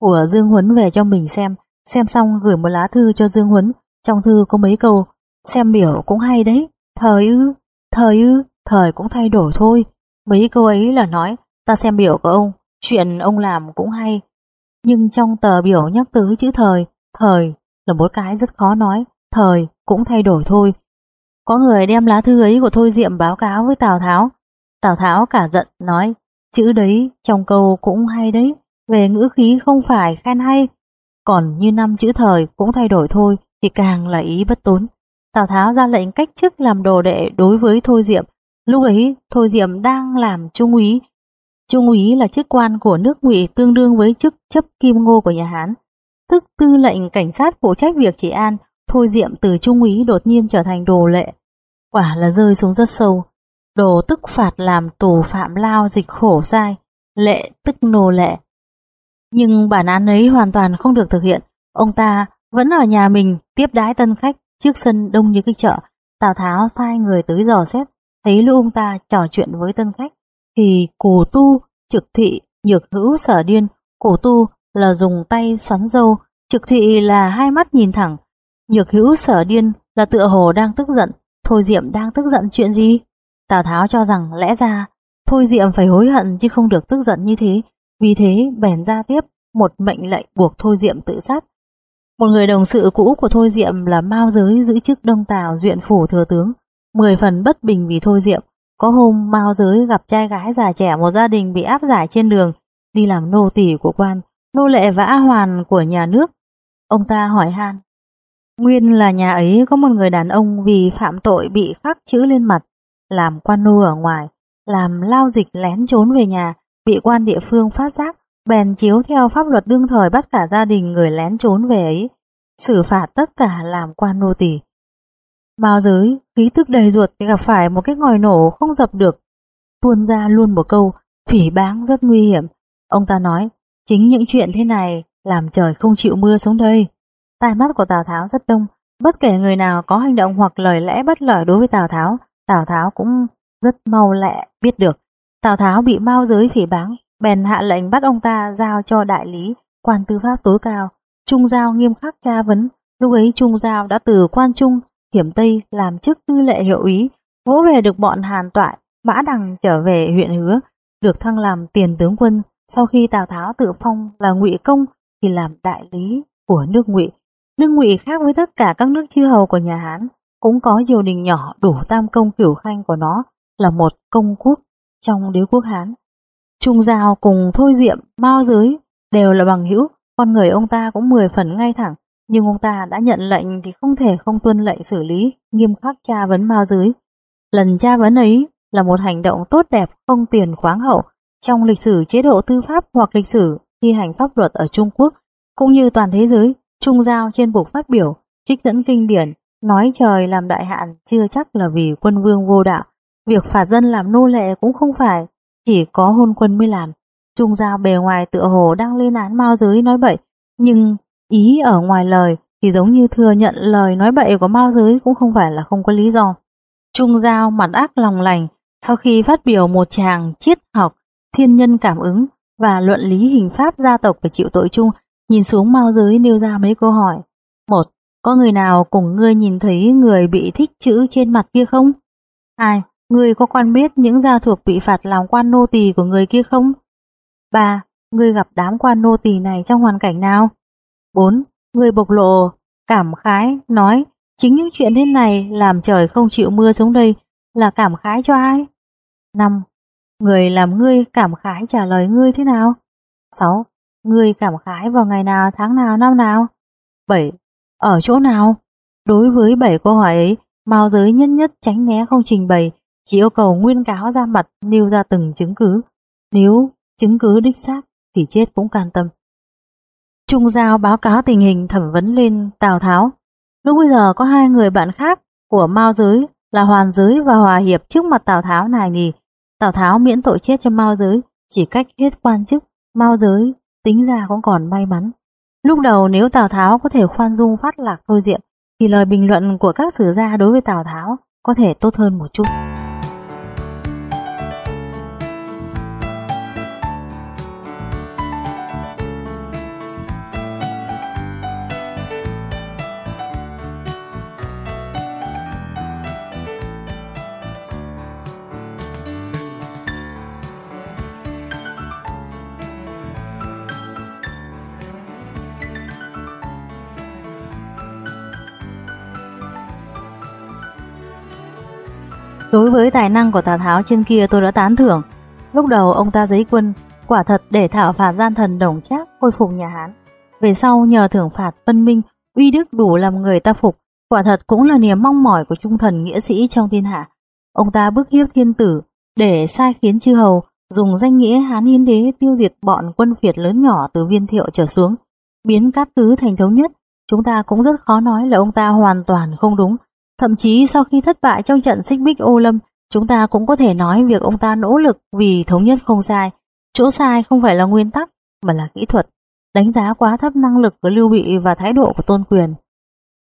của Dương Huấn về cho mình xem, xem xong gửi một lá thư cho Dương Huấn, trong thư có mấy câu, xem biểu cũng hay đấy, thời ư, thời ư, thời cũng thay đổi thôi. Mấy câu ấy là nói, ta xem biểu của ông, chuyện ông làm cũng hay. Nhưng trong tờ biểu nhắc tới chữ thời, thời là một cái rất khó nói, thời cũng thay đổi thôi. Có người đem lá thư ấy của Thôi Diệm báo cáo với Tào Tháo. Tào Tháo cả giận nói, chữ đấy trong câu cũng hay đấy, về ngữ khí không phải khen hay. Còn như năm chữ thời cũng thay đổi thôi thì càng là ý bất tốn. Tào Tháo ra lệnh cách chức làm đồ đệ đối với Thôi Diệm Lúc ấy, Thôi Diệm đang làm trung úy. Trung úy là chức quan của nước Ngụy tương đương với chức chấp kim ngô của nhà Hán. Tức tư lệnh cảnh sát phụ trách việc trị an, Thôi Diệm từ trung úy đột nhiên trở thành đồ lệ. Quả là rơi xuống rất sâu. Đồ tức phạt làm tù phạm lao dịch khổ sai, lệ tức nô lệ. Nhưng bản án ấy hoàn toàn không được thực hiện. Ông ta vẫn ở nhà mình tiếp đái tân khách trước sân đông như cái chợ. Tào Tháo sai người tới dò xét Thấy lũ ông ta trò chuyện với tân khách, thì cổ tu, trực thị, nhược hữu sở điên, cổ tu là dùng tay xoắn dâu, trực thị là hai mắt nhìn thẳng, nhược hữu sở điên là tựa hồ đang tức giận, thôi diệm đang tức giận chuyện gì? Tào Tháo cho rằng lẽ ra thôi diệm phải hối hận chứ không được tức giận như thế, vì thế bèn ra tiếp một mệnh lệnh buộc thôi diệm tự sát. Một người đồng sự cũ của Thôi Diệm là Mao Giới giữ chức Đông Tào duyện phủ thừa tướng, mười phần bất bình vì Thôi Diệm. Có hôm Mao Giới gặp trai gái già trẻ một gia đình bị áp giải trên đường, đi làm nô tỳ của quan, nô lệ vã hoàn của nhà nước. Ông ta hỏi han, nguyên là nhà ấy có một người đàn ông vì phạm tội bị khắc chữ lên mặt, làm quan nô ở ngoài, làm lao dịch lén trốn về nhà, bị quan địa phương phát giác, bèn chiếu theo pháp luật đương thời bắt cả gia đình người lén trốn về ấy, xử phạt tất cả làm quan nô tỳ. Mao giới, khí tức đầy ruột thì gặp phải một cái ngòi nổ không dập được, tuôn ra luôn một câu, phỉ báng rất nguy hiểm. Ông ta nói, chính những chuyện thế này làm trời không chịu mưa xuống đây. Tai mắt của Tào Tháo rất đông, bất kể người nào có hành động hoặc lời lẽ bất lợi đối với Tào Tháo, Tào Tháo cũng rất mau lẹ biết được. Tào Tháo bị Mao giới phỉ báng, bèn hạ lệnh bắt ông ta giao cho đại lý, quan tư pháp tối cao. Trung Giao nghiêm khắc tra vấn, lúc ấy Trung Giao đã từ quan trung, hiểm Tây làm chức tư lệ hiệu úy, vỗ về được bọn Hàn Toại, Mã Đằng trở về huyện Hứa, được thăng làm tiền tướng quân. Sau khi Tào Tháo tự phong là ngụy công thì làm đại lý của nước ngụy. Nước ngụy khác với tất cả các nước chư hầu của nhà Hán, cũng có triều đình nhỏ đủ tam công cửu khanh của nó là một công quốc trong đế quốc Hán. Trung Giao cùng Thôi Diệm, Mao Giới đều là bằng hữu, con người ông ta cũng mười phần ngay thẳng, nhưng ông ta đã nhận lệnh thì không thể không tuân lệnh xử lý, nghiêm khắc tra vấn Mao Giới. Lần tra vấn ấy là một hành động tốt đẹp không tiền khoáng hậu trong lịch sử chế độ tư pháp hoặc lịch sử thi hành pháp luật ở Trung Quốc, cũng như toàn thế giới. Trung Giao trên bục phát biểu, trích dẫn kinh điển, nói trời làm đại hạn chưa chắc là vì quân vương vô đạo. Việc phạt dân làm nô lệ cũng không phải chỉ có hôn quân mới làm. Trung Giao bề ngoài tựa hồ đang lên án Mao Giới nói bậy, nhưng ý ở ngoài lời thì giống như thừa nhận lời nói bậy của Mao Giới cũng không phải là không có lý do. Trung Giao mặt ác lòng lành sau khi phát biểu một tràng triết học, thiên nhân cảm ứng và luận lý hình pháp gia tộc phải chịu tội chung, nhìn xuống Mao Giới nêu ra mấy câu hỏi. Một, có người nào cùng ngươi nhìn thấy người bị thích chữ trên mặt kia không? Hai, Ngươi có quan biết những gia thuộc bị phạt làm quan nô tỳ của người kia không? ba Ngươi gặp đám quan nô tỳ này trong hoàn cảnh nào? bốn Ngươi bộc lộ, cảm khái, nói chính những chuyện thế này làm trời không chịu mưa xuống đây là cảm khái cho ai? năm Người làm ngươi cảm khái trả lời ngươi thế nào? sáu người cảm khái vào ngày nào, tháng nào, năm nào? 7. Ở chỗ nào? Đối với 7 câu hỏi ấy, Mao giới nhất nhất tránh né không trình bày chỉ yêu cầu nguyên cáo ra mặt nêu ra từng chứng cứ. Nếu chứng cứ đích xác thì chết cũng can tâm. Trung Giao báo cáo tình hình thẩm vấn lên Tào Tháo. Lúc bây giờ có hai người bạn khác của Mao Giới là Hoàn Giới và Hòa Hiệp trước mặt Tào Tháo này nghỉ. Tào Tháo miễn tội chết cho Mao Giới, chỉ cách hết quan chức, Mao Giới tính ra cũng còn may mắn. Lúc đầu nếu Tào Tháo có thể khoan dung phát lạc thôi diện, thì lời bình luận của các sử gia đối với Tào Tháo có thể tốt hơn một chút. Đối với tài năng của Tào Tháo trên kia tôi đã tán thưởng. Lúc đầu ông ta giấy quân, quả thật để thảo phạt gian thần đồng trác khôi phục nhà Hán. Về sau nhờ thưởng phạt phân minh, uy đức đủ làm người ta phục, quả thật cũng là niềm mong mỏi của trung thần nghĩa sĩ trong thiên hạ. Ông ta bức hiếp thiên tử để sai khiến chư hầu dùng danh nghĩa Hán Hiến Đế tiêu diệt bọn quân phiệt lớn nhỏ từ viên thiệu trở xuống, biến cát tứ thành thống nhất. Chúng ta cũng rất khó nói là ông ta hoàn toàn không đúng, Thậm chí sau khi thất bại trong trận xích bích ô lâm, chúng ta cũng có thể nói việc ông ta nỗ lực vì thống nhất không sai. Chỗ sai không phải là nguyên tắc, mà là kỹ thuật. Đánh giá quá thấp năng lực của Lưu Bị và thái độ của Tôn Quyền.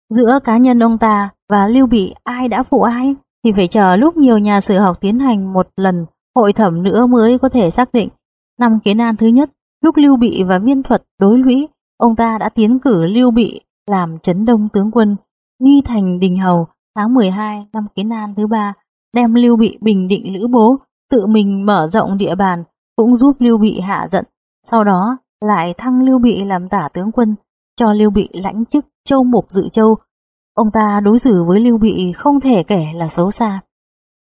Giữa cá nhân ông ta và Lưu Bị ai đã phụ ai thì phải chờ lúc nhiều nhà sử học tiến hành một lần hội thẩm nữa mới có thể xác định. Năm kiến an thứ nhất, lúc Lưu Bị và Viên Thuật đối lũy, ông ta đã tiến cử Lưu Bị làm chấn đông tướng quân, nghi thành đình hầu tháng 12 năm Kiến An thứ ba, đem Lưu Bị bình định Lữ Bố, tự mình mở rộng địa bàn, cũng giúp Lưu Bị hạ giận. Sau đó lại thăng Lưu Bị làm tả tướng quân. cho Lưu Bị lãnh chức châu mục dự châu. Ông ta đối xử với Lưu Bị không thể kể là xấu xa.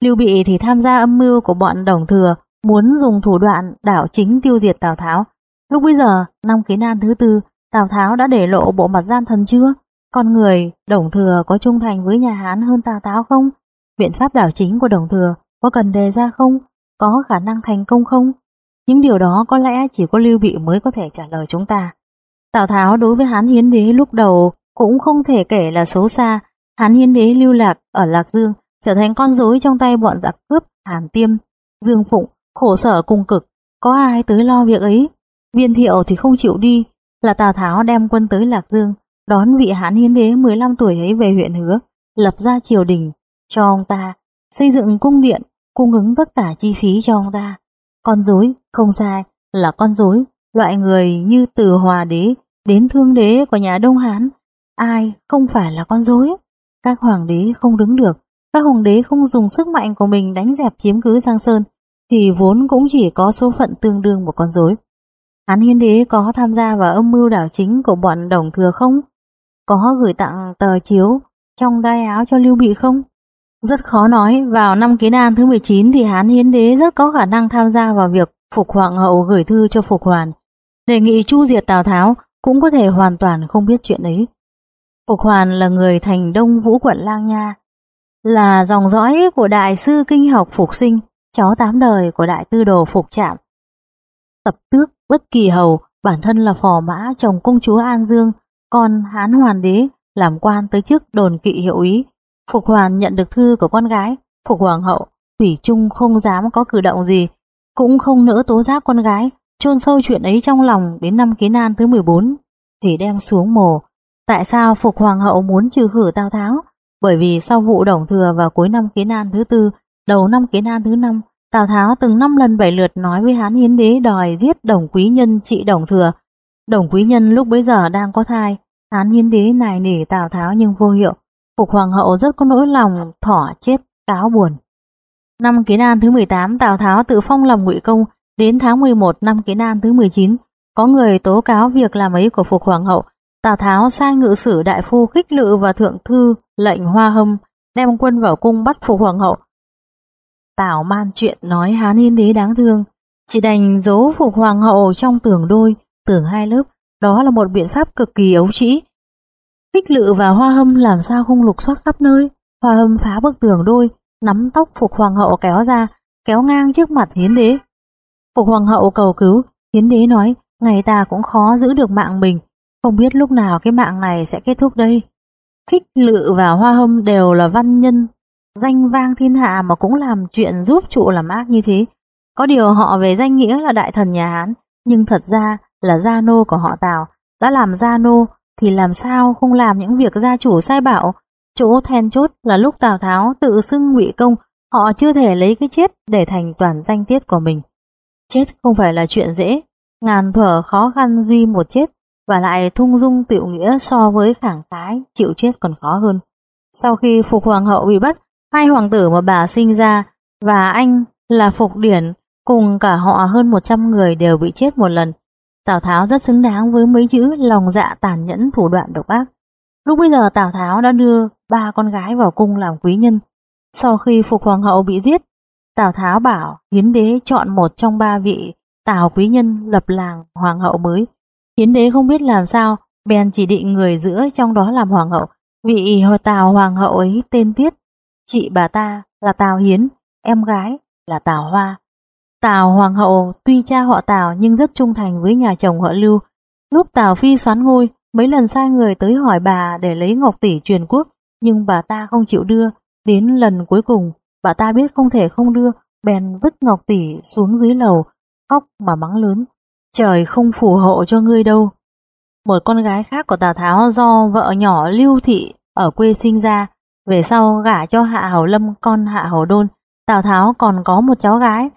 Lưu Bị thì tham gia âm mưu của bọn đồng thừa, muốn dùng thủ đoạn đảo chính tiêu diệt Tào Tháo. Lúc bây giờ, năm kiến an thứ tư, Tào Tháo đã để lộ bộ mặt gian thần chưa? Con người, đồng thừa có trung thành với nhà Hán hơn Tào Tháo không? Biện pháp đảo chính của đồng thừa có cần đề ra không? Có khả năng thành công không? Những điều đó có lẽ chỉ có Lưu Bị mới có thể trả lời chúng ta. Tào Tháo đối với Hán Hiến Đế lúc đầu cũng không thể kể là xấu xa. Hán Hiến Đế lưu lạc ở Lạc Dương trở thành con rối trong tay bọn giặc cướp Hàn Tiêm, Dương Phụng, khổ sở cùng cực. Có ai tới lo việc ấy? Viên thiệu thì không chịu đi, là Tào Tháo đem quân tới Lạc Dương, đón vị Hán Hiến Đế 15 tuổi ấy về huyện Hứa, lập ra triều đình cho ông ta, xây dựng cung điện, cung ứng tất cả chi phí cho ông ta. Con dối, không sai, là con dối, loại người như từ Hòa Đế đến Thương Đế của nhà Đông Hán, ai không phải là con dối. Các hoàng đế không đứng được, các hoàng đế không dùng sức mạnh của mình đánh dẹp chiếm cứ Giang Sơn, thì vốn cũng chỉ có số phận tương đương một con dối. Hán Hiến Đế có tham gia vào âm mưu đảo chính của bọn đồng thừa không? Có gửi tặng tờ chiếu trong đai áo cho Lưu Bị không? Rất khó nói, vào năm Kiến An thứ 19 thì Hán Hiến Đế rất có khả năng tham gia vào việc Phục Hoàng hậu gửi thư cho Phục Hoàn, đề nghị chu diệt Tào Tháo cũng có thể hoàn toàn không biết chuyện ấy. Phục Hoàn là người thành Đông Vũ quận Lang Nha, là dòng dõi của đại sư kinh học Phục Sinh, cháu tám đời của đại tư đồ Phục Trạm. Tập tước Bất Kỳ Hầu bản thân là phò mã chồng công chúa An Dương, còn Hán Hoàn Đế làm quan tới chức đồn kỵ hiệu ý. Phục Hoàn nhận được thư của con gái, Phục Hoàng hậu, Thủy Trung không dám có cử động gì, cũng không nỡ tố giác con gái, chôn sâu chuyện ấy trong lòng đến năm Kiến An thứ 14 thì đem xuống mồ. Tại sao Phục Hoàng hậu muốn trừ khử Tào Tháo? Bởi vì sau vụ Đồng Thừa vào cuối năm Kiến An thứ tư, đầu năm Kiến An thứ năm, Tào Tháo từng năm lần bảy lượt nói với Hán Hiến Đế đòi giết Đồng Quý Nhân trị Đồng Thừa. Đồng Quý Nhân lúc bấy giờ đang có thai, án Hiến Đế nài nỉ Tào Tháo nhưng vô hiệu. Phục Hoàng hậu rất có nỗi lòng thỏ chết cáo buồn. Năm Kiến An thứ 18, Tào Tháo tự phong làm ngụy công, đến tháng 11 năm Kiến An thứ 19, có người tố cáo việc làm ấy của Phục Hoàng hậu. Tào Tháo sai ngự sử đại phu khích lự và thượng thư lệnh hoa hâm đem quân vào cung bắt Phục Hoàng hậu. Tào man chuyện nói Hán Hiến Đế đáng thương, chỉ đành giấu Phục Hoàng hậu trong tường đôi, tường hai lớp, đó là một biện pháp cực kỳ ấu trĩ. kích lự và hoa hâm làm sao không lục soát khắp nơi, hoa hâm phá bức tường đôi, nắm tóc Phục Hoàng hậu kéo ra, kéo ngang trước mặt hiến đế. Phục Hoàng hậu cầu cứu, hiến đế nói, ngày ta cũng khó giữ được mạng mình, không biết lúc nào cái mạng này sẽ kết thúc đây. Khích lự và hoa hâm đều là văn nhân, danh vang thiên hạ mà cũng làm chuyện giúp trụ làm ác như thế. Có điều họ về danh nghĩa là đại thần nhà Hán, nhưng thật ra là gia nô của họ Tào, đã làm gia nô thì làm sao không làm những việc gia chủ sai bảo. Chỗ then chốt là lúc Tào Tháo tự xưng ngụy công, họ chưa thể lấy cái chết để thành toàn danh tiết của mình. Chết không phải là chuyện dễ, ngàn thuở khó khăn duy một chết, và lại thung dung tiểu nghĩa so với khẳng khái chịu chết còn khó hơn. Sau khi Phục Hoàng hậu bị bắt, hai hoàng tử mà bà sinh ra và anh là Phục Điển cùng cả họ hơn 100 người đều bị chết một lần. Tào Tháo rất xứng đáng với mấy chữ lòng dạ tàn nhẫn thủ đoạn độc ác. Lúc bây giờ Tào Tháo đã đưa ba con gái vào cung làm quý nhân. Sau khi Phục Hoàng hậu bị giết, Tào Tháo bảo Hiến đế chọn một trong ba vị Tào quý nhân lập làng hoàng hậu mới. Hiến đế không biết làm sao, bèn chỉ định người giữa trong đó làm hoàng hậu. Vị Tào hoàng hậu ấy tên Tiết, chị bà ta là Tào Hiến, em gái là Tào Hoa. Tào hoàng hậu tuy cha họ Tào nhưng rất trung thành với nhà chồng họ Lưu. Lúc Tào Phi xoán ngôi, mấy lần sai người tới hỏi bà để lấy ngọc tỷ truyền quốc, nhưng bà ta không chịu đưa. Đến lần cuối cùng, bà ta biết không thể không đưa, bèn vứt ngọc tỷ xuống dưới lầu, khóc mà mắng lớn. Trời không phù hộ cho ngươi đâu. Một con gái khác của Tào Tháo do vợ nhỏ Lưu Thị ở quê sinh ra, về sau gả cho Hạ Hầu Lâm con Hạ Hầu Đôn. Tào Tháo còn có một cháu gái,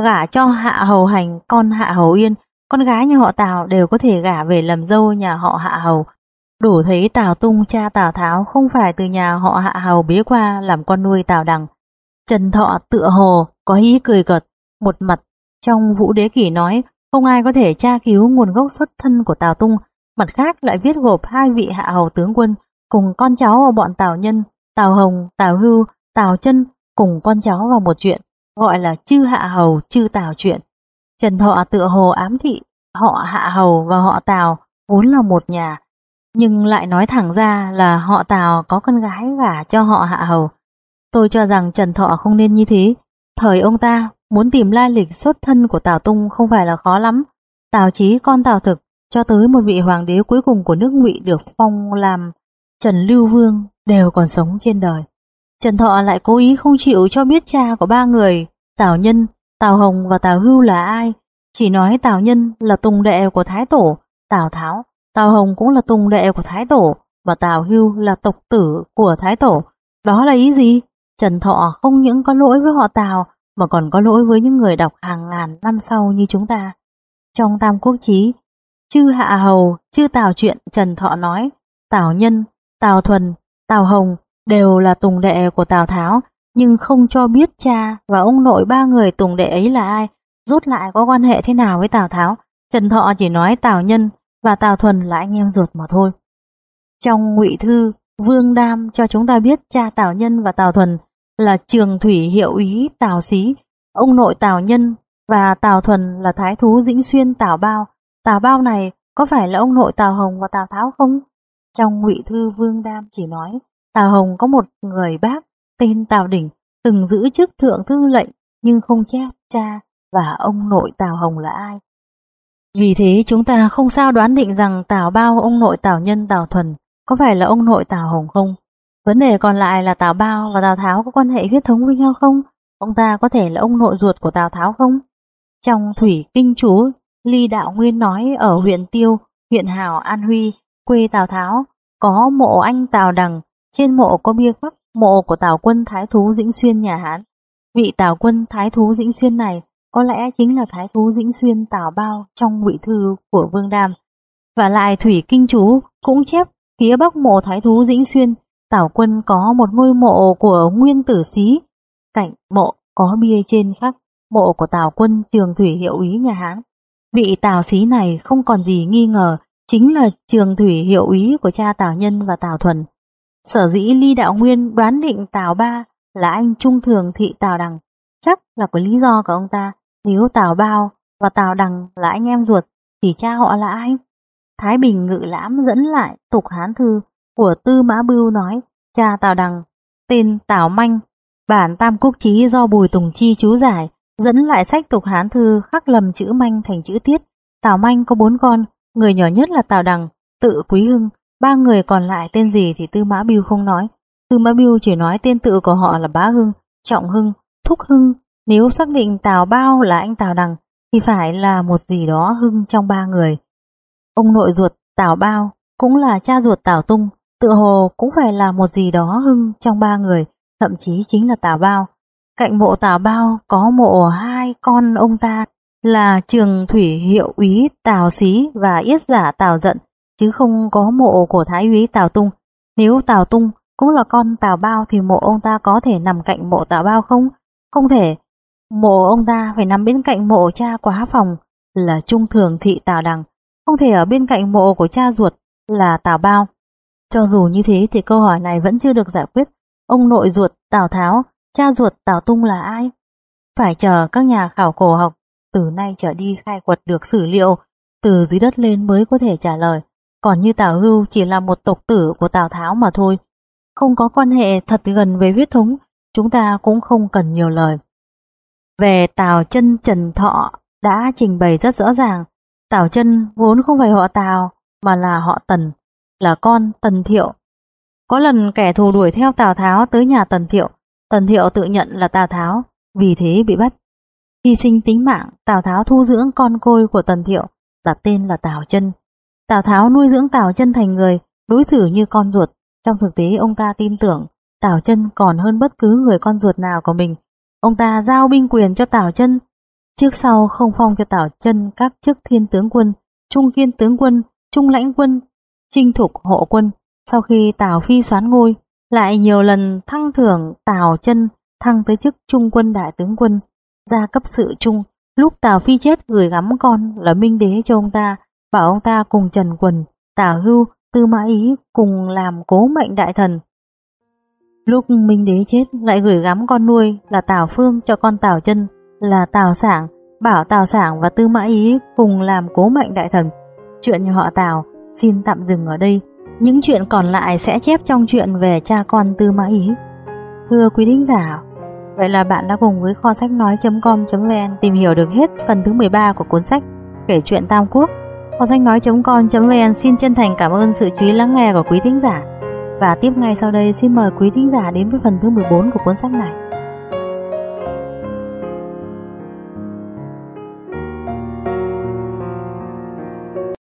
gả cho Hạ Hầu Hành con Hạ Hầu Yên. Con gái nhà họ Tào đều có thể gả về làm dâu nhà họ Hạ Hầu. Đủ thấy Tào Tung cha Tào Tháo không phải từ nhà họ Hạ Hầu bế qua làm con nuôi Tào Đằng. Trần Thọ tựa hồ có ý cười cợt, một mặt trong Vũ Đế Kỷ nói không ai có thể tra cứu nguồn gốc xuất thân của Tào Tung, mặt khác lại viết gộp hai vị hạ hầu tướng quân cùng con cháu vào bọn Tào Nhân, Tào Hồng, Tào Hưu, Tào Chân cùng con cháu vào một chuyện, gọi là chư hạ hầu chư Tào chuyện. Trần Thọ tựa hồ ám thị họ hạ hầu và họ Tào vốn là một nhà, nhưng lại nói thẳng ra là họ Tào có con gái gả cho họ hạ hầu. Tôi cho rằng Trần Thọ không nên như thế, thời ông ta muốn tìm lai lịch xuất thân của Tào Tung không phải là khó lắm. Tào Chí con Tào Thực cho tới một vị hoàng đế cuối cùng của nước Ngụy được phong làm Trần Lưu Vương đều còn sống trên đời. Trần Thọ lại cố ý không chịu cho biết cha của ba người, Tào Nhân, Tào Hồng và Tào Hưu là ai, chỉ nói Tào Nhân là tùng đệ của Thái Tổ, Tào Tháo, Tào Hồng cũng là tùng đệ của Thái Tổ, và Tào Hưu là tộc tử của Thái Tổ. Đó là ý gì? Trần Thọ không những có lỗi với họ Tào, mà còn có lỗi với những người đọc hàng ngàn năm sau như chúng ta. Trong Tam Quốc Chí, chư Hạ Hầu, chư Tào chuyện Trần Thọ nói, Tào Nhân, Tào Thuần, Tào Hồng đều là tùng đệ của Tào Tháo, nhưng không cho biết cha và ông nội ba người tùng đệ ấy là ai, rút lại có quan hệ thế nào với Tào Tháo. Trần Thọ chỉ nói Tào Nhân và Tào Thuần là anh em ruột mà thôi. Trong ngụy thư, Vương Đam cho chúng ta biết cha Tào Nhân và Tào Thuần là trường thủy hiệu ý Tào Xí, ông nội Tào Nhân và Tào Thuần là thái thú Dĩnh Xuyên Tào Bao. Tào Bao này có phải là ông nội Tào Hồng và Tào Tháo không? Trong ngụy thư Vương Đam chỉ nói Tào Hồng có một người bác tên Tào Đỉnh từng giữ chức thượng thư lệnh nhưng không chép cha và ông nội Tào Hồng là ai. Vì thế chúng ta không sao đoán định rằng Tào Bao ông nội Tào Nhân Tào Thuần có phải là ông nội Tào Hồng không? Vấn đề còn lại là Tào Bao và Tào Tháo có quan hệ huyết thống với nhau không? Ông ta có thể là ông nội ruột của Tào Tháo không? Trong Thủy Kinh Chú, Ly Đạo Nguyên nói ở huyện Tiêu, huyện Hào, An Huy, quê Tào Tháo, có mộ anh Tào Đằng, trên mộ có bia khắc mộ của Tào quân Thái Thú Dĩnh Xuyên nhà Hán. Vị Tào quân Thái Thú Dĩnh Xuyên này có lẽ chính là Thái Thú Dĩnh Xuyên Tào Bao trong ngụy thư của Vương Đam. Và lại Thủy Kinh Chú cũng chép phía bắc mộ Thái Thú Dĩnh Xuyên, Tào quân có một ngôi mộ của Nguyên Tử Xí, cạnh mộ có bia trên khắc mộ của Tào quân trường thủy hiệu ý nhà Hán. Vị Tào Xí này không còn gì nghi ngờ chính là trường thủy hiệu ý của cha Tào Nhân và Tào Thuần. Sở dĩ Ly Đạo Nguyên đoán định Tào Ba là anh trung thường thị Tào Đằng, chắc là có lý do của ông ta. Nếu Tào Bao và Tào Đằng là anh em ruột, thì cha họ là ai? Thái Bình ngự lãm dẫn lại tục hán thư của Tư Mã Bưu nói cha Tào Đằng, tên Tào Manh, bản Tam Quốc Chí do Bùi Tùng Chi chú giải, dẫn lại sách tục hán thư khắc lầm chữ Manh thành chữ Tiết. Tào Manh có bốn con, người nhỏ nhất là Tào Đằng, tự Quý Hưng, ba người còn lại tên gì thì Tư Mã Biêu không nói. Tư Mã Biêu chỉ nói tên tự của họ là Bá Hưng, Trọng Hưng, Thúc Hưng. Nếu xác định Tào Bao là anh Tào Đằng thì phải là một gì đó Hưng trong ba người. Ông nội ruột Tào Bao cũng là cha ruột Tào Tung, tự hồ cũng phải là một gì đó Hưng trong ba người, thậm chí chính là Tào Bao. Cạnh mộ Tào Bao có mộ hai con ông ta là trường thủy hiệu úy Tào Xí và yết giả Tào Giận, chứ không có mộ của Thái úy Tào Tung. Nếu Tào Tung cũng là con Tào Bao thì mộ ông ta có thể nằm cạnh mộ Tào Bao không? Không thể. Mộ ông ta phải nằm bên cạnh mộ cha quá phòng là trung thường thị Tào Đằng, không thể ở bên cạnh mộ của cha ruột là Tào Bao. Cho dù như thế thì câu hỏi này vẫn chưa được giải quyết. Ông nội ruột Tào Tháo, cha ruột Tào Tung là ai? Phải chờ các nhà khảo cổ học từ nay trở đi khai quật được sử liệu từ dưới đất lên mới có thể trả lời. Còn như Tào Hưu chỉ là một tộc tử của Tào Tháo mà thôi. Không có quan hệ thật gần về huyết thống, chúng ta cũng không cần nhiều lời. Về Tào chân Trần Thọ đã trình bày rất rõ ràng. Tào chân vốn không phải họ Tào mà là họ Tần, là con Tần Thiệu. Có lần kẻ thù đuổi theo Tào Tháo tới nhà Tần Thiệu, Tần Thiệu tự nhận là Tào Tháo, vì thế bị bắt. Hy sinh tính mạng, Tào Tháo thu dưỡng con côi của Tần Thiệu, đặt tên là Tào chân Tào Tháo nuôi dưỡng Tào chân thành người, đối xử như con ruột. Trong thực tế ông ta tin tưởng Tào chân còn hơn bất cứ người con ruột nào của mình. Ông ta giao binh quyền cho Tào chân trước sau không phong cho Tào chân các chức thiên tướng quân, trung kiên tướng quân, trung lãnh quân, trinh thục hộ quân. Sau khi Tào Phi xoán ngôi, lại nhiều lần thăng thưởng Tào chân thăng tới chức trung quân đại tướng quân, ra cấp sự trung. Lúc Tào Phi chết gửi gắm con là Minh Đế cho ông ta, bảo ông ta cùng Trần Quần Tào Hưu, Tư Mã Ý cùng làm cố mệnh đại thần. Lúc Minh Đế chết lại gửi gắm con nuôi là Tào Phương cho con Tào chân là Tào Sảng, bảo Tào Sảng và Tư Mã Ý cùng làm cố mệnh đại thần. Chuyện như họ Tào xin tạm dừng ở đây. Những chuyện còn lại sẽ chép trong chuyện về cha con Tư Mã Ý. Thưa quý thính giả, vậy là bạn đã cùng với kho sách nói.com.vn tìm hiểu được hết phần thứ 13 của cuốn sách kể chuyện Tam Quốc. Kho sách nói.com.vn xin chân thành cảm ơn sự chú ý lắng nghe của quý thính giả. Và tiếp ngay sau đây, xin mời quý thính giả đến với phần thứ 14 của cuốn sách này.